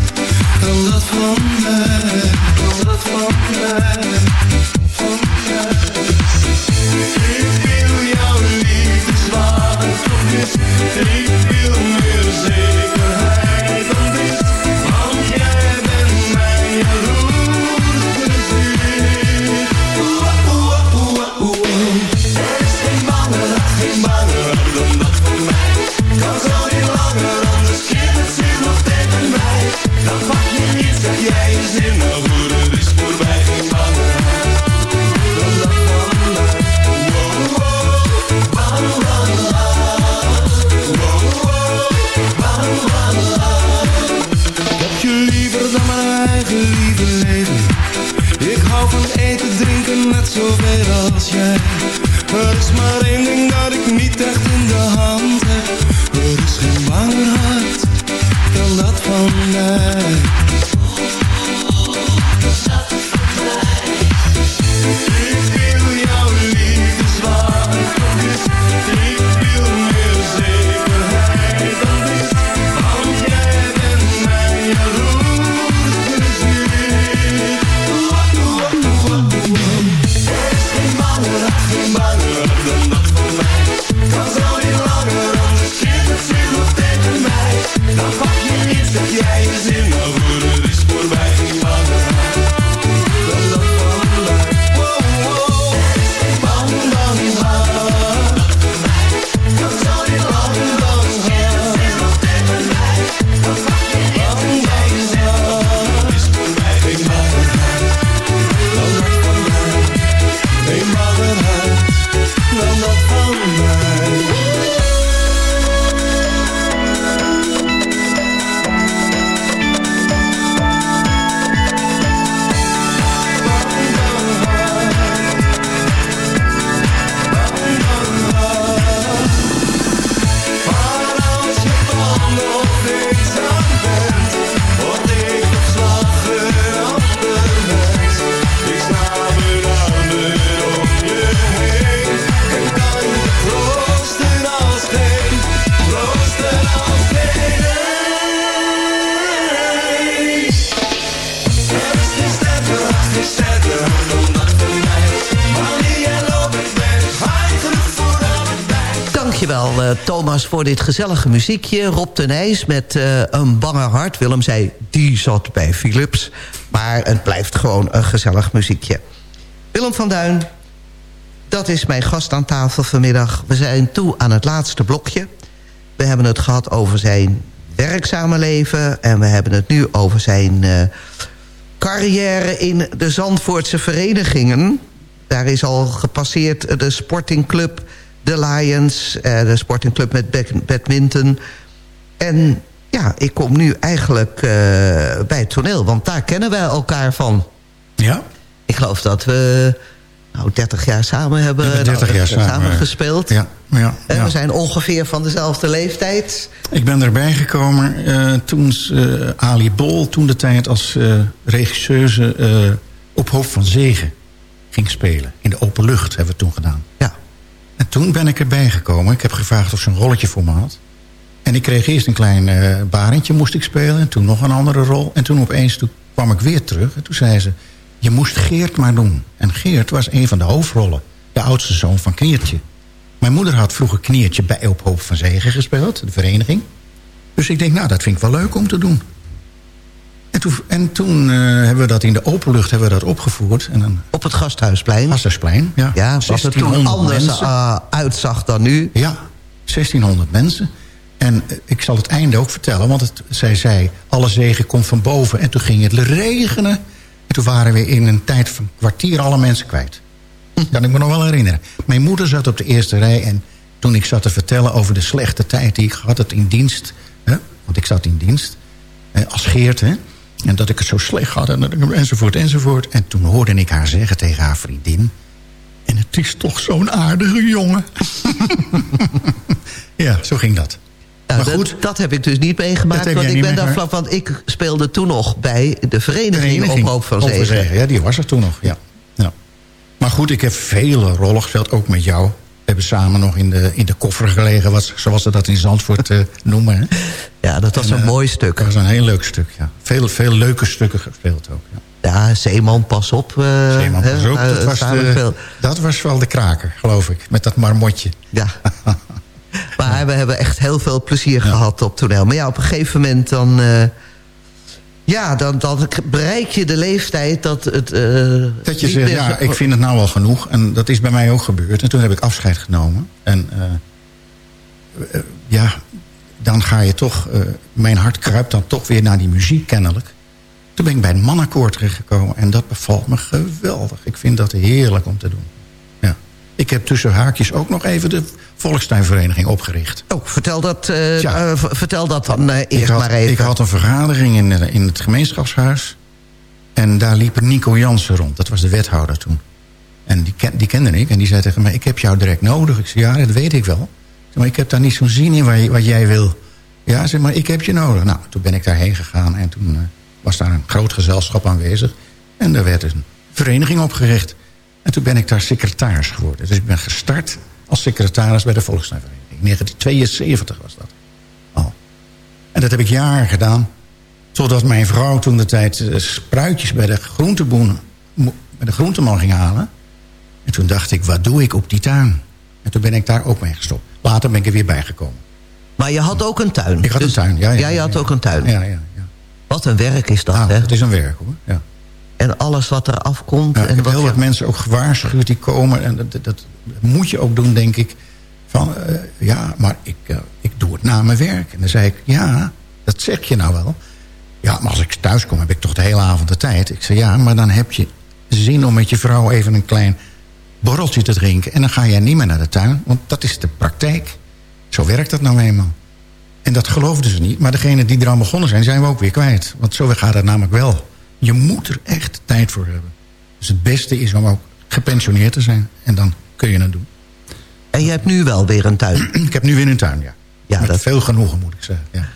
Ik wil jouw liefde zwaar toch niet. Ik Thomas voor dit gezellige muziekje. Rob de Nijs met eh, een bange hart. Willem zei, die zat bij Philips. Maar het blijft gewoon een gezellig muziekje. Willem van Duin, dat is mijn gast aan tafel vanmiddag. We zijn toe aan het laatste blokje. We hebben het gehad over zijn werkzame leven... en we hebben het nu over zijn eh, carrière in de Zandvoortse verenigingen. Daar is al gepasseerd de sportingclub de Lions, eh, de sportingclub met bad- badminton. En ja, ik kom nu eigenlijk eh, bij het toneel, want daar kennen wij elkaar van. Ja? Ik geloof dat we nou, 30 jaar samen hebben, We hebben 30 nou, jaar samen, eh, gespeeld. Ja, ja, En ja. we zijn ongeveer van dezelfde leeftijd. Ik ben erbij gekomen eh, toen eh, Ali Bol toen de tijd als eh regisseuse eh, op Hoofd van Zegen ging spelen. In de open lucht hebben we toen gedaan. Ja. En toen ben ik erbij gekomen. Ik heb gevraagd of ze een rolletje voor me had. En ik kreeg eerst een klein eh barentje moest ik spelen. En toen nog een andere rol. En toen opeens toen kwam ik weer terug. En toen zei ze, je moest Geert maar doen. En Geert was een van de hoofdrollen. De oudste zoon van Kniertje. Mijn moeder had vroeger Kniertje bij Op Hoop van Zegen gespeeld. De vereniging. Dus ik denk, nou, dat vind ik wel leuk om te doen. En toen, en toen eh, hebben we dat in de openlucht hebben we dat opgevoerd. En dan Op het Gasthuisplein. Gasthuisplein, ja. Ja, wat er toen 1600 anders eh, uitzag dan nu. Ja, 1600 mensen. En eh, ik zal het einde ook vertellen, want het, zij zei... alle zegen komt van boven. En toen ging het regenen. En toen waren we in een tijd van een kwartier alle mensen kwijt. Kan ik me nog wel herinneren. Mijn moeder zat op de eerste rij... en toen ik zat te vertellen over de slechte tijd die ik had... het in dienst, hè, want ik zat in dienst, eh, als Geert... Hè, en dat ik het zo slecht had, en, enzovoort, enzovoort. En toen hoorde ik haar zeggen tegen haar vriendin... en het is toch zo'n aardige jongen. ja, zo ging dat. Nou, maar dat, goed, dat heb ik dus niet meegemaakt. Want ik ben daar vlak, want ik speelde toen nog bij de vereniging, vereniging op Hoop van Zegen. Ja, die was er toen nog, ja. ja. Maar goed, ik heb vele rollen gespeeld, ook met jou. Hebben samen nog in de, in de koffer gelegen, wat, zoals ze dat in Zandvoort eh, noemen. Hè. Ja, dat was En, een eh, mooi stuk. Dat was een heel leuk stuk, ja. Veel, veel leuke stukken gespeeld ook, ja. Ja, Zeeman, pas op. eh, Zeeman, pas op, dat, was de- dat was wel de kraker, geloof ik. Met dat marmotje. Ja. Maar we hebben echt heel veel plezier gehad op toneel. Maar ja, op een gegeven moment dan... ja, dan, dan bereik je de leeftijd dat het... eh, Dat je zegt, ja, ik vind het nou wel genoeg. En dat is bij mij ook gebeurd. En toen heb ik afscheid genomen. En eh, eh, ja, dan ga je toch... mijn hart kruipt dan toch weer naar die muziek kennelijk. Toen ben ik bij het mannenkoor terechtgekomen. En dat bevalt me geweldig. Ik vind dat heerlijk om te doen. Ja. Ik heb tussen haakjes ook nog even de Volkstuinvereniging opgericht. Oh, vertel dat, uh, uh, vertel dat dan uh, eerst had, maar even. Ik had een vergadering in, in het gemeenschapshuis. En daar liep Nico Jansen rond. Dat was de wethouder toen. En die, ken, die kende ik. En die zei tegen mij, ik heb jou direct nodig. Ik zei, ja, dat weet ik wel. Maar ik heb daar niet zo'n zin in wat, wat jij wil. Ja, zeg maar, ik heb je nodig. Nou, toen ben ik daarheen gegaan. En toen was daar een groot gezelschap aanwezig. En er werd een vereniging opgericht. En toen ben ik daar secretaris geworden. Dus ik ben gestart als secretaris bij de Volkstuinvereniging. 1972 was dat al. En dat heb ik jaren gedaan. Totdat mijn vrouw toen de tijd uh, spruitjes bij de groenteboen... bij de groenteman ging halen. En toen dacht ik, wat doe ik op die tuin? En toen ben ik daar ook mee gestopt. Later ben ik er weer bijgekomen. Maar je had ook een tuin? Ik had dus, een tuin, ja. ja, ja je had ja. ook een tuin? Ja, ja, ja. Wat een werk is dat, ah, hè? Het is een werk, hoor. Ja. En alles wat er afkomt. Ja, en ik heb wat heel wat mensen ook gewaarschuwd die komen. En dat, dat, dat moet je ook doen, denk ik. Van, uh, ja, maar ik, uh, ik doe het na mijn werk. En dan zei ik, ja, dat zeg je nou wel. Ja, maar als ik thuis kom, heb ik toch de hele avond de tijd. Ik zei, ja, maar dan heb je zin om met je vrouw even een klein borreltje te drinken. En dan ga jij niet meer naar de tuin, want dat is de praktijk. Zo werkt dat nou eenmaal. En dat geloofden ze niet. Maar degene die eraan begonnen zijn, zijn we ook weer kwijt. Want zo gaat het namelijk wel. Je moet er echt tijd voor hebben. Dus het beste is om ook gepensioneerd te zijn. En dan kun je het doen. En je hebt nu wel weer een tuin? ik heb nu weer een tuin, ja. ja Met dat... veel genoegen, moet ik zeggen. Ja.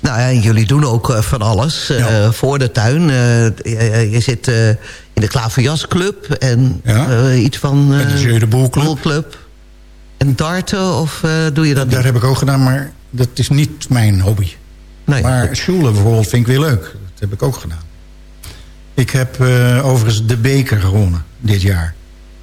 Nou ja, jullie doen ook uh, van alles uh, ja. voor de tuin. Uh, je, je, zit in de Klaverjasclub en ja. iets van... en de Jeu de Boelclub. Club. En darten, of doe je dat Daar niet? heb ik ook gedaan, maar dat is niet mijn hobby. Nee. Maar schoelen bijvoorbeeld vind ik weer leuk. Dat heb ik ook gedaan. Ik heb overigens de beker gewonnen dit jaar.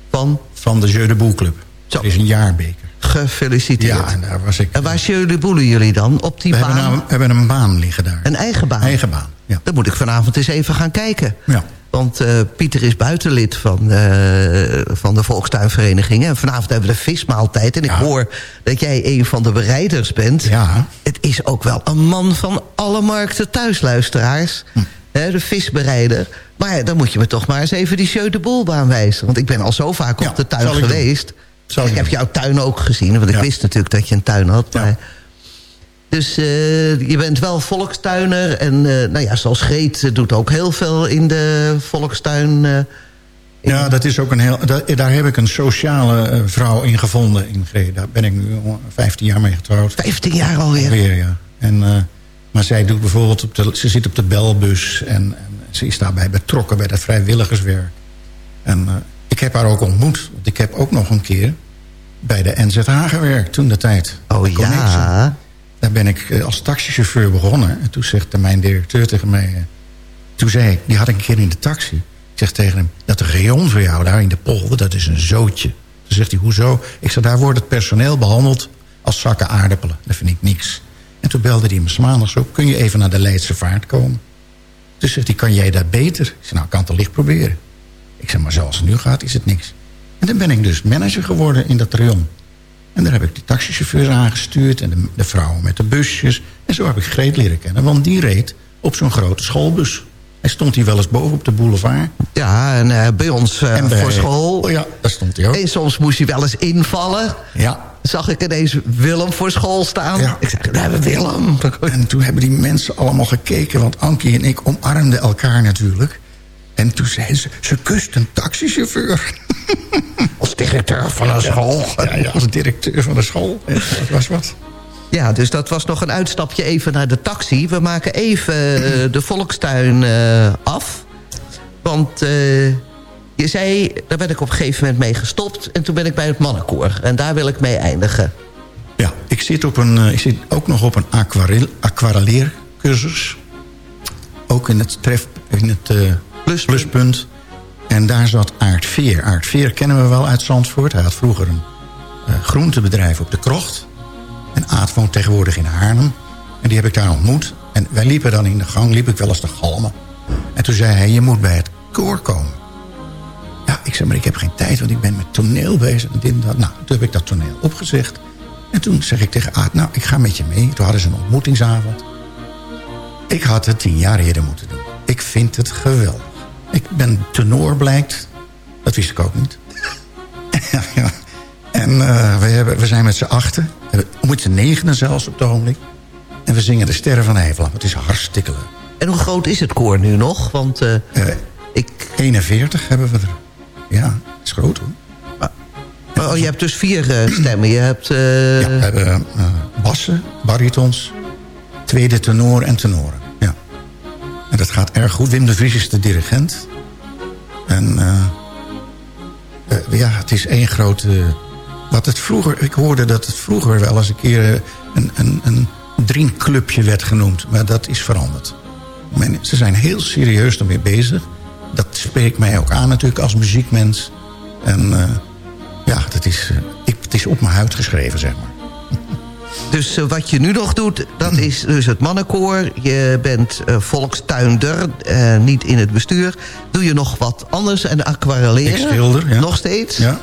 Van? Van de Jeu de Boelclub. Dat is een jaarbeker. Gefeliciteerd. Ja, en daar was ik. En waar jullie boelen jullie dan? Op die we baan? Hebben een, we hebben een baan liggen daar. Een eigen baan? Eigen baan, ja. Dan moet ik vanavond eens even gaan kijken. Ja. Want uh, Pieter is buitenlid van, uh, van de Volkstuinvereniging. En vanavond hebben we de vismaaltijd. En ik ja. hoor dat jij een van de bereiders bent. Ja. Het is ook wel een man van alle markten thuisluisteraars. Hm. Hè, de visbereider. Maar dan moet je me toch maar eens even die Jeu de Boelbaan wijzen. Want ik ben al zo vaak ja, op de tuin geweest. Ik, ik heb jouw tuin ook gezien, want ik wist natuurlijk dat je een tuin had. Maar... Dus uh, je bent wel volkstuiner. En uh, nou ja, zoals Greet doet ook heel veel in de volkstuin. In ja, dat is ook een heel, dat, daar heb ik een sociale vrouw in gevonden in Greet. Daar ben ik nu 15 jaar mee getrouwd. 15 jaar alweer? Alweer, ja. En, maar zij doet bijvoorbeeld, op de, ze zit op de belbus. En, en ze is daarbij betrokken bij dat vrijwilligerswerk. En ik heb haar ook ontmoet. Want ik heb ook nog een keer bij de NZH gewerkt toen de tijd. Oh ja? Daar ben ik als taxichauffeur begonnen. En toen zegt mijn directeur tegen mij... Toen zei ik, die had ik een keer in de taxi. Ik zeg tegen hem, dat rayon voor jou daar in de polder, dat is een zootje. Toen zegt hij, hoezo? Ik zeg, daar wordt het personeel behandeld als zakken aardappelen. Dat vind ik niks. En toen belde hij me maandags ook, kun je even naar de Leidse Vaart komen? Toen zegt hij, kan jij dat beter? Ik nou, kan het licht proberen. Ik zeg, maar zoals het nu gaat, is het niks. En dan ben ik dus manager geworden in dat rayon. En daar heb ik die taxichauffeurs aangestuurd... en de, de vrouwen met de busjes. En zo heb ik Greet leren kennen. Want die reed op zo'n grote schoolbus. Hij stond hier wel eens boven op de boulevard. Ja, en uh, bij ons uh, en bij, voor school. Oh ja, daar stond hij ook. En soms moest hij wel eens invallen. Ja. Zag ik ineens Willem voor school staan. Ja. Ik zei, we hebben Willem. En toen hebben die mensen allemaal gekeken... want Ankie en ik omarmden elkaar natuurlijk... En toen zei ze, ze kust een taxichauffeur. Als directeur van een school. Ja, ja, als directeur van de school. Dat was wat. Ja, dus dat was nog een uitstapje even naar de taxi. We maken even uh, de volkstuin uh, af. Want uh, je zei, daar ben ik op een gegeven moment mee gestopt. En toen ben ik bij het mannenkoor. En daar wil ik mee eindigen. Ja, ik zit, op een, ik zit ook nog op een aquarelleercursus. Ook in het, tref, in het Pluspunt. pluspunt. En daar zat Aart Veer. Aart Veer kennen we wel uit Zandvoort. Hij had vroeger een uh, groentebedrijf op de Krocht. En Aart woont tegenwoordig in Haarlem. En die heb ik daar ontmoet. En wij liepen dan in de gang, liep ik wel eens te galmen. En toen zei hij, je moet bij het koor komen. Ja, ik zei, maar ik heb geen tijd, want ik ben met toneel bezig. En dit. Nou, toen heb ik dat toneel opgezegd. En toen zeg ik tegen Aart, nou, ik ga met je mee. Toen hadden ze een ontmoetingsavond. Ik had het tien jaar eerder moeten doen. Ik vind het geweldig. Ik ben tenor, blijkt. Dat wist ik ook niet. ja. En uh, we, hebben, we zijn met z'n achten. Met z'n negenen zelfs op het ogenblik. En we zingen de Sterren van Heveland. Het is hartstikke leuk. En hoe groot is het koor nu nog? Want uh, uh, ik... 41 hebben we er. Ja, het is groot hoor. Oh, je hebt dus vier stemmen. Je hebt... Ja, we hebben bassen, baritons, tweede tenor en tenoren. Ja. En dat gaat erg goed. Wim de Vries is de dirigent. En ja, het is één grote... Wat het vroeger, ik hoorde dat het vroeger wel eens een keer een, een, een drinkclubje werd genoemd. Maar dat is veranderd. Men, ze zijn heel serieus ermee bezig. Dat spreekt mij ook aan natuurlijk als muziekmens. En uh, ja, dat is, uh, ik, het is op mijn huid geschreven, zeg maar. Dus uh, wat je nu nog doet, dat is dus het mannenkoor. Je bent volkstuinder, niet in het bestuur. Doe je nog wat anders en aquarelleren? Ik schilder, ja. Nog steeds? Ja.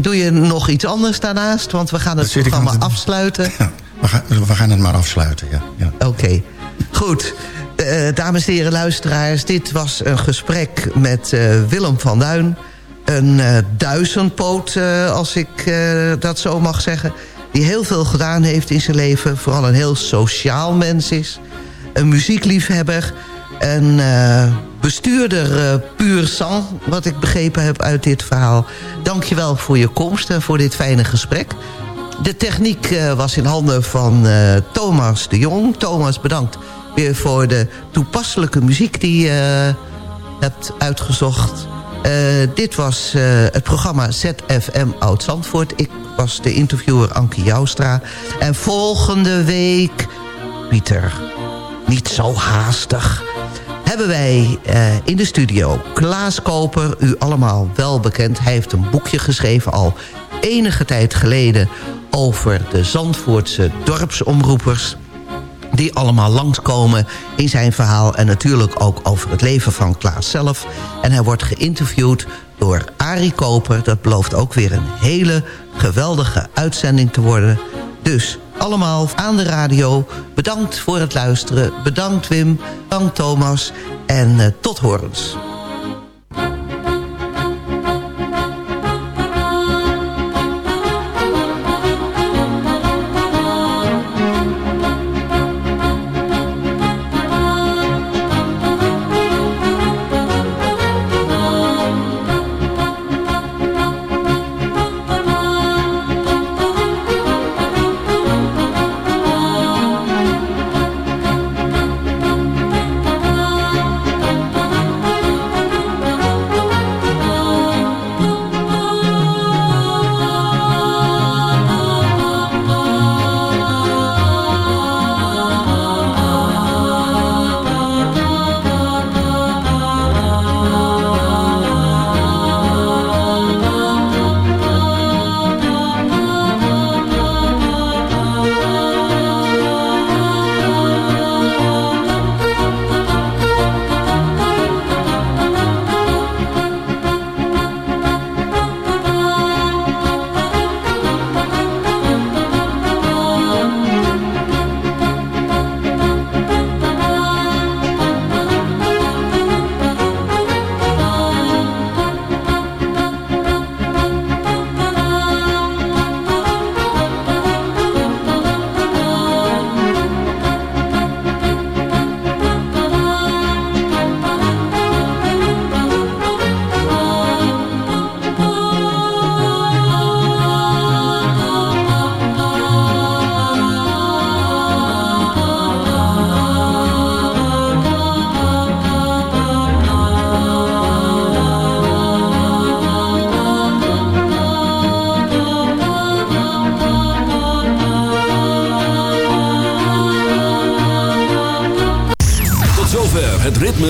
Doe je nog iets anders daarnaast? Want we gaan het programma afsluiten. Ja, we, gaan, we gaan het maar afsluiten, ja. ja. Oké. Okay. Goed. Uh, dames en heren luisteraars, dit was een gesprek met uh, Willem van Duin. Een uh, duizendpoot, als ik dat zo mag zeggen. Die heel veel gedaan heeft in zijn leven. Vooral een heel sociaal mens is. Een muziekliefhebber. Een bestuurder puur sang, wat ik begrepen heb uit dit verhaal. Dank je wel voor je komst en voor dit fijne gesprek. De techniek was in handen van Thomas de Jong. Thomas, bedankt weer voor de toepasselijke muziek die je uh, hebt uitgezocht. Uh, dit was uh, het programma ZFM Oud-Zandvoort. Ik was de interviewer Ankie Joustra. En volgende week, Pieter, niet zo haastig... hebben wij in de studio Klaas Koper, u allemaal wel bekend. Hij heeft een boekje geschreven al enige tijd geleden... over de Zandvoortse dorpsomroepers die allemaal langskomen in zijn verhaal... en natuurlijk ook over het leven van Klaas zelf. En hij wordt geïnterviewd door Arie Koper. Dat belooft ook weer een hele geweldige uitzending te worden. Dus allemaal aan de radio. Bedankt voor het luisteren. Bedankt Wim, bedankt Thomas en uh, tot horens.